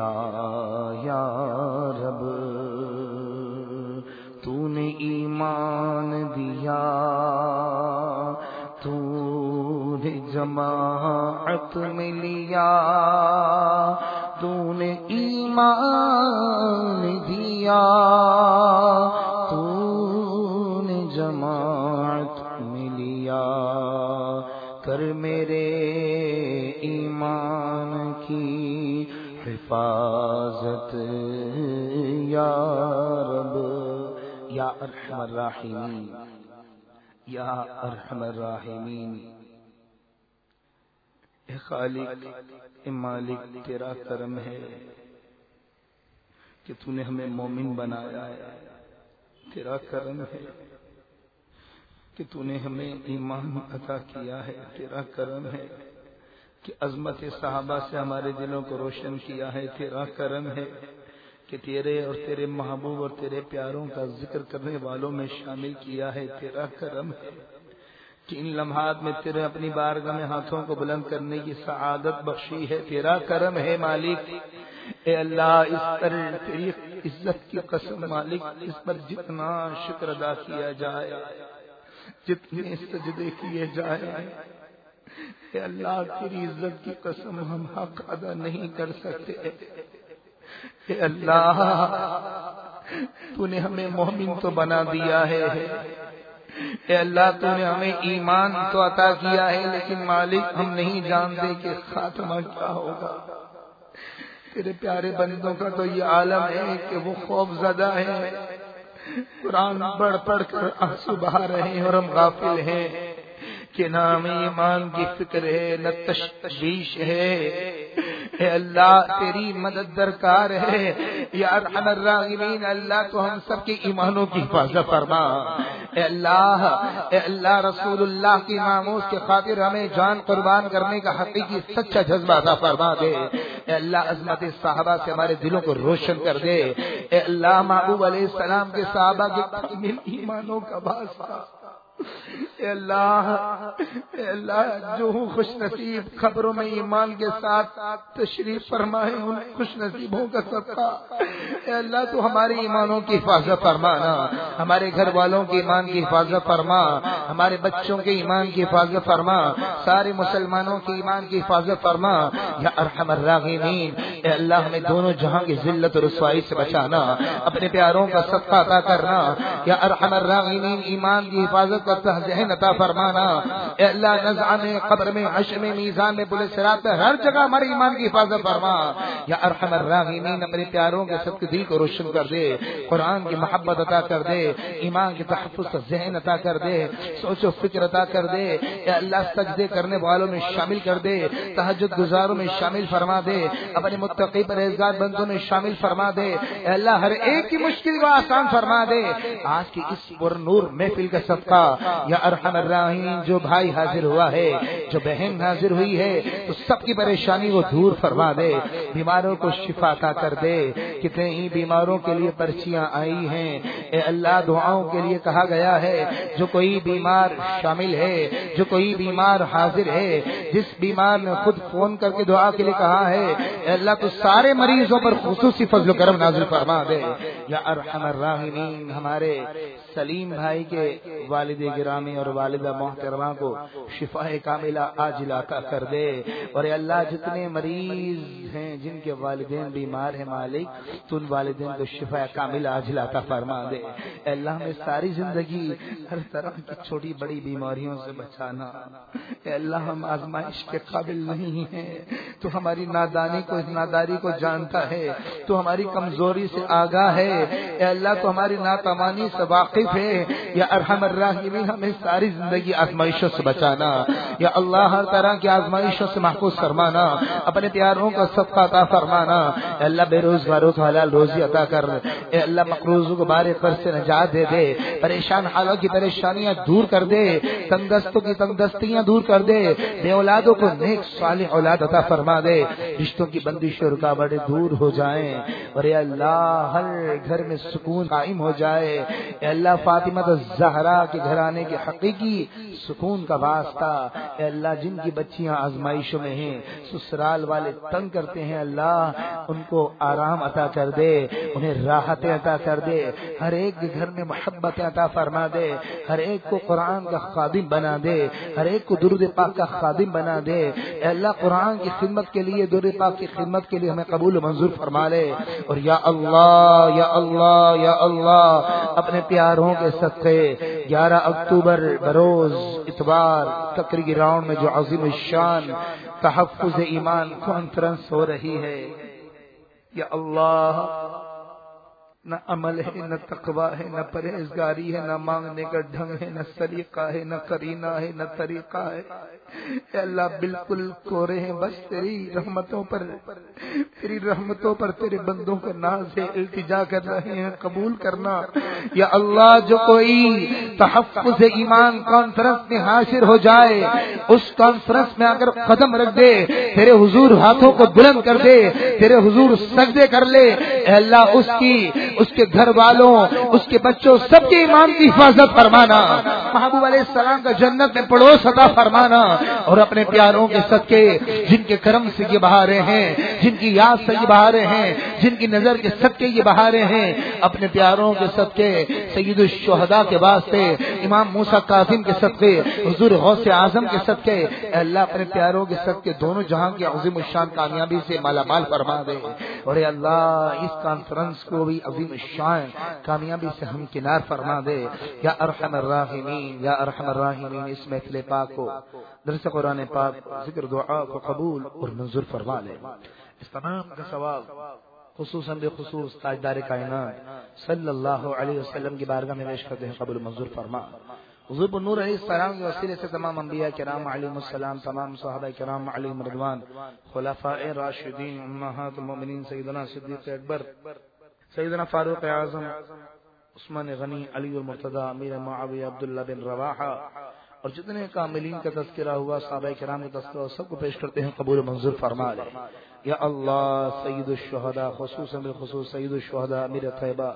جماعت یا ارحم الراحمین۔ اے خالق، اے مالک، تیرا کرم ہے کہ تو نے ہمیں مومن بنایا ہے۔ تیرا کرم ہے کہ تو نے ہمیں ایمان عطا کیا ہے۔ تیرا کرم ہے کہ عظمت صحابہ سے ہمارے دلوں کو روشن کیا ہے۔ تیرا کرم ہے کہ تیرے اور تیرے محبوب اور تیرے پیاروں کا ذکر کرنے والوں میں شامل کیا ہے تیرا کرم ہے کہ ان لمحات میں تیرے اپنی بارگاہ میں ہاتھوں کو بلند کرنے کی سعادت بخشی ہے تیرا کرم ہے مالک اے اللہ، اس پر تیری عزت کی قسم مالک، اس پر جتنا شکر ادا کیا جائے، جتنے سجدے کیے جائے اے اللہ، تیری عزت کی قسم ہم حق ادا نہیں کر سکتے۔ اے اللہ تو نے ہمیں مومن تو بنا دیا ہے اے اللہ تو نے ہمیں ایمان تو عطا کیا ہے لیکن مالک ہم نہیں جانتے کہ خاتمہ کیا ہوگا تیرے پیارے بندوں کا تو یہ عالم ہے کہ وہ خوف زدہ ہے قرآن پڑھ پڑھ کر آنسو بہا رہے ہیں اور ہم غافل ہیں کہ نام ایمان کی فکر ہے نہ تشویش ہے اے اللہ، تیری مدد درکار ہے۔ یا ارحم الراحمین، اللہ تو ہم سب کے ایمانوں کی حفاظت فرما۔ اے اللہ اے اللہ رسول اللہ کی ناموس کے خاطر ہمیں جان قربان کرنے کا حقیقی سچا جذبہ عطا فرما دے۔ اے اللہ، عظمت صحابہ سے ہمارے دلوں کو روشن کر دے۔ اے اللہ، محبوب علیہ السلام کے صحابہ کے ایمانوں کا باسا اے اللہ اے اللہ، جو خوش نصیب خبروں میں ایمان کے ساتھ تشریف فرمائے، ان خوش نصیبوں کا صدقہ۔ اے اللہ، تو ہمارے ایمانوں کی حفاظت فرمانا، ہمارے گھر والوں کے ایمان کی حفاظت فرما، ہمارے بچوں کے ایمان کی حفاظت فرما، سارے مسلمانوں کے ایمان کی حفاظت فرما۔ یا ارحم الراغمین اے اللہ، ہمیں دونوں جہاں کی ذلت اور رسوائی سے بچانا، اپنے پیاروں کا صدقہ عطا کرنا۔ یا ارحم الراغمین ایمان کی حفاظت کا ذہن عطا فرمانا۔ اے اللہ نزعان قبر میں عش میں، میزان میں پولیس رات ہر جگہ ہمارے ایمان کی حفاظت فرما۔ یا ارحم الراحمین اپنے پیاروں کے سب کے دل کو روشن کر دے۔ قرآن کی محبت عطا کر دے۔ ایمان کے تحفظ کا ذہن عطا کر دے۔ سوچ و فکر عطا کر دے۔ اے اللہ، سجدے کرنے والوں میں شامل کر دے۔ تحجد گزاروں میں شامل فرما دے۔ اپنے متقی پرہیزگار بندوں میں شامل فرما دے۔ اے اللہ، ہر ایک کی مشکل کو آسان فرما دے۔ آج کی اس پر نور محفل کا صدقہ۔ یا ارحم الراحمین، جو بھائی حاضر ہوا ہے، جو بہن حاضر ہوئی ہے، تو سب کی پریشانی وہ دور فرما دے، بیماروں کو شفا عطا کر دے۔ کتنے ہی بیماروں کے لیے پرچیاں آئی ہیں۔ اے اللہ، دعاؤں کے لیے کہا گیا ہے، جو کوئی بیمار شامل ہے، جو کوئی بیمار حاضر ہے، جس بیمار نے خود فون کر کے دعا کے لیے کہا ہے، اے اللہ، تو سارے مریضوں پر خصوصی فضل و کرم نازل فرما دے۔ یا ارحم الراحمین، ہمارے سلیم بھائی کے والد گرامی اور والدہ محترمہ کو شفا کاملہ آج عطا کر دے۔ اور اے اللہ، جتنے مریض ہیں، جن کے والدین بیمار ہیں مالک، تو ان والدین کو شفا کاملہ آج عطا فرما دے۔ اے اللہ، ہمیں ساری زندگی ہر طرح کی چھوٹی بڑی بیماریوں سے بچانا۔ اے اللہ، ہم آزمائش کے قابل نہیں ہیں۔ تو ہماری نادانی کو، اس ناداری کو جانتا ہے۔ تو ہماری کمزوری سے آگاہ ہے۔ اے اللہ، تو ہماری ناتمانی سے واقف ہے۔ یا ارحم الراحمین ہمیں ساری زندگی آزمائشوں سے بچانا، یا اللہ ہر طرح کی آزمائشوں سے محفوظ فرمانا، اپنے پیاروں کا سب کا عطا فرمانا، اے اللہ بے روزگاروں کو حلال روزی عطا کر، اے اللہ مقروضوں کو بارے پر سے نجات دے دے، پریشان حالوں کی پریشانیاں دور کر دے، تندستوں کی تندستیاں دور کر دے، بے اولادوں کو نیک صالح اولاد عطا فرما دے، رشتوں کی بندش اور رکاوٹیں دور ہو جائیں، اور اے اللہ ہر گھر میں سکون قائم ہو جائے، اے اللہ فاطمہ زہرا کے گھر گھرانے کے حقیقی سکون کا واسطہ۔ اے اللہ، جن کی بچیاں آزمائشوں میں ہیں، سسرال والے تنگ کرتے ہیں، اللہ، ان کو آرام عطا کر دے، انہیں راحتیں عطا کر دے۔ ہر ایک کے گھر میں محبت عطا فرما دے۔ ہر ایک کو قرآن کا خادم بنا دے۔ ہر ایک کو درد پاک کا خادم بنا دے۔ اے اللہ، قرآن کی خدمت کے لیے درد پاک کی خدمت کے لیے ہمیں قبول و منظور فرما لے۔ اور یا اللہ یا اللہ یا اللہ، اپنے پیاروں کے صدقے۔ گیارہ اکتوبر بروز اتوار تقریر گراؤنڈ میں جو عظیم الشان تحفظ ایمان کانفرنس ہو رہی ہے۔ یا اللہ نہ عمل ہے، نہ تقوا ہے، نہ پرہیزگاری ہے، نہ مانگنے کا ڈھنگ ہے، نہ سلیقہ ہے، نہ کرینا ہے، نہ طریقہ ہے۔ اے اللہ، بالکل کورے ہیں، بس تیری رحمتوں پر، تیری رحمتوں پر تیرے بندوں کا ناز ہے، التجا کر رہے ہیں، قبول کرنا۔ یا اللہ، جو کوئی تحفظ ایمان کانفرنس میں حاضر ہو جائے، اس کانفرنس میں اگر قدم رکھ دے، تیرے حضور ہاتھوں کو بلند کر دے، تیرے حضور سجدے کر لے، اے اللہ، اس کی اس کے گھر والوں، اس کے بچوں، سب کے ایمان کی حفاظت فرمانا۔ محبوب علیہ السلام کا جنت میں پڑوس عطا فرمانا۔ اور اپنے پیاروں کے صدقے، جن کے کرم سے یہ بہارے ہیں، جن کی یاد سے یہ بہارے ہیں، جن کی نظر کے صدقے یہ بہارے ہیں، اپنے پیاروں کے صدقے، سید الشہداء کے واسطے، امام موسا کاظم کے صدقے، حضور غوث اعظم کے صدقے۔ اے اللہ، اپنے پیاروں کے صدقے دونوں جہاں کی عظیم الشان کامیابی سے مالا مال فرما دے۔ اور اے اللہ، اس کانفرنس کو بھی عظیم الشان، کامیابی سے ہم کنار فرما دے۔ یا ارحم الراحمین، یا ارحم الراحمین، اس محفل پاک کو۔ درس قرآن پاک، ذکر دعا کو قبول اور منظور فرما لے۔ اس تمام کا ثواب، خصوصاً بخصوص تاجدار کائنات صلی اللہ علیہ وسلم کی بارگاہ میں پیش کرتے ہیں، قبول منظور فرما۔ حضور نور علیہ السلام کے وسیلے سے تمام انبیاء کرام علیہ السلام، تمام صحابہ کرام علیہ مردوان خلفاء راشدین امہات المؤمنین، سیدنا صدیق اکبر سیدنا فاروق اعظم عثمان غنی، علی المرتضی امیر معاویہ عبداللہ بن رواحہ، اور جتنے کاملین کا تذکرہ ہوا، صحابہ کرام کا تذکرہ، سب کو پیش کرتے ہیں، قبول منظور فرما لے۔ یا اللہ، سید الشہداء، خصوصا بالخصوص سید الشہداء، امیر طیبہ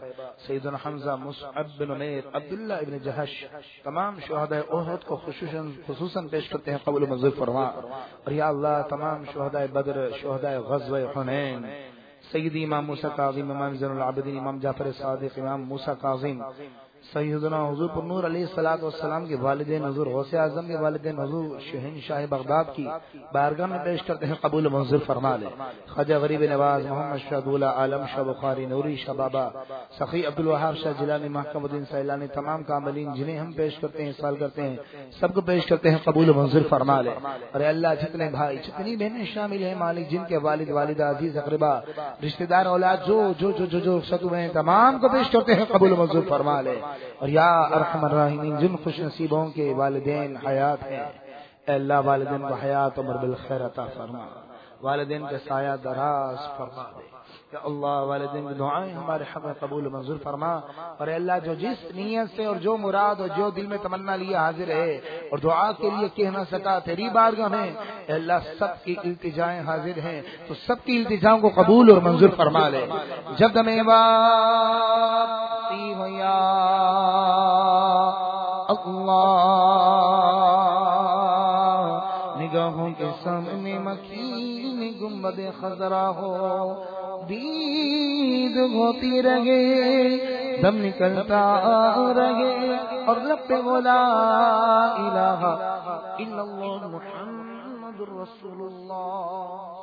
سید حمزہ، مصعب بن عمیر، عبداللہ ابن جہش، تمام شہداء احد کو خصوصا خصوصا پیش کرتے ہیں، قبول منظور فرما۔ اور یا اللہ، تمام شہداء بدر، شہداء غزوہ حنین سیدی امام موسیٰ کاظم امام زین العابدین امام جعفر صادق امام موسیٰ کاظم. سیدنا حضور پر نور علیہ السلاۃ والسلام کے والدین حضور غوث اعظم کے والدین حضور شہن شاہ بغداد کی بارگاہ میں پیش کرتے ہیں قبول منظور فرما لے خواجہ غریب نواز محمد شاہ اللہ عالم شاہ بخاری نوری شاہ بابا سخی عبد الوہاب شاہ جلانی محکم الدین سیلانی تمام کاملین جنہیں ہم پیش کرتے ہیں سال کرتے ہیں سب کو پیش کرتے ہیں قبول منظور فرما لے اور اللہ جتنے بھائی جتنی بہنیں شامل ہیں مالک جن کے والد والدہ عزیز اقربا رشتہ دار اولاد جو جو جو جو جو ستو ہیں تمام کو پیش کرتے ہیں قبول منظور فرما لے اور یا ارحم الراحمین، جن خوش نصیبوں کے والدین حیات ہیں، اے اللہ والدین کو حیات عمر بالخیر عطا فرما، والدین کے سایہ دراز فرما دے۔ اللہ والدین کی دعائیں ہمارے حق میں قبول منظور فرما۔ اور اللہ جو جس نیت سے اور جو مراد اور جو دل میں تمنا لیے حاضر ہے اور دعا کے لیے کہہ نہ سکا، تیری بارگاہ میں اللہ سب کی التجائیں حاضر ہیں، تو سب کی التجاؤں کو قبول اور منظور فرما لے۔ جب میں ہویا، اللہ نگاہوں کے سامنے مکین گنبد خزرا ہو۔ دید ہوتی رہے، دم نکلتا رہے۔ اور لب پہ بولا، الہ الا اللہ، محمد رسول اللہ۔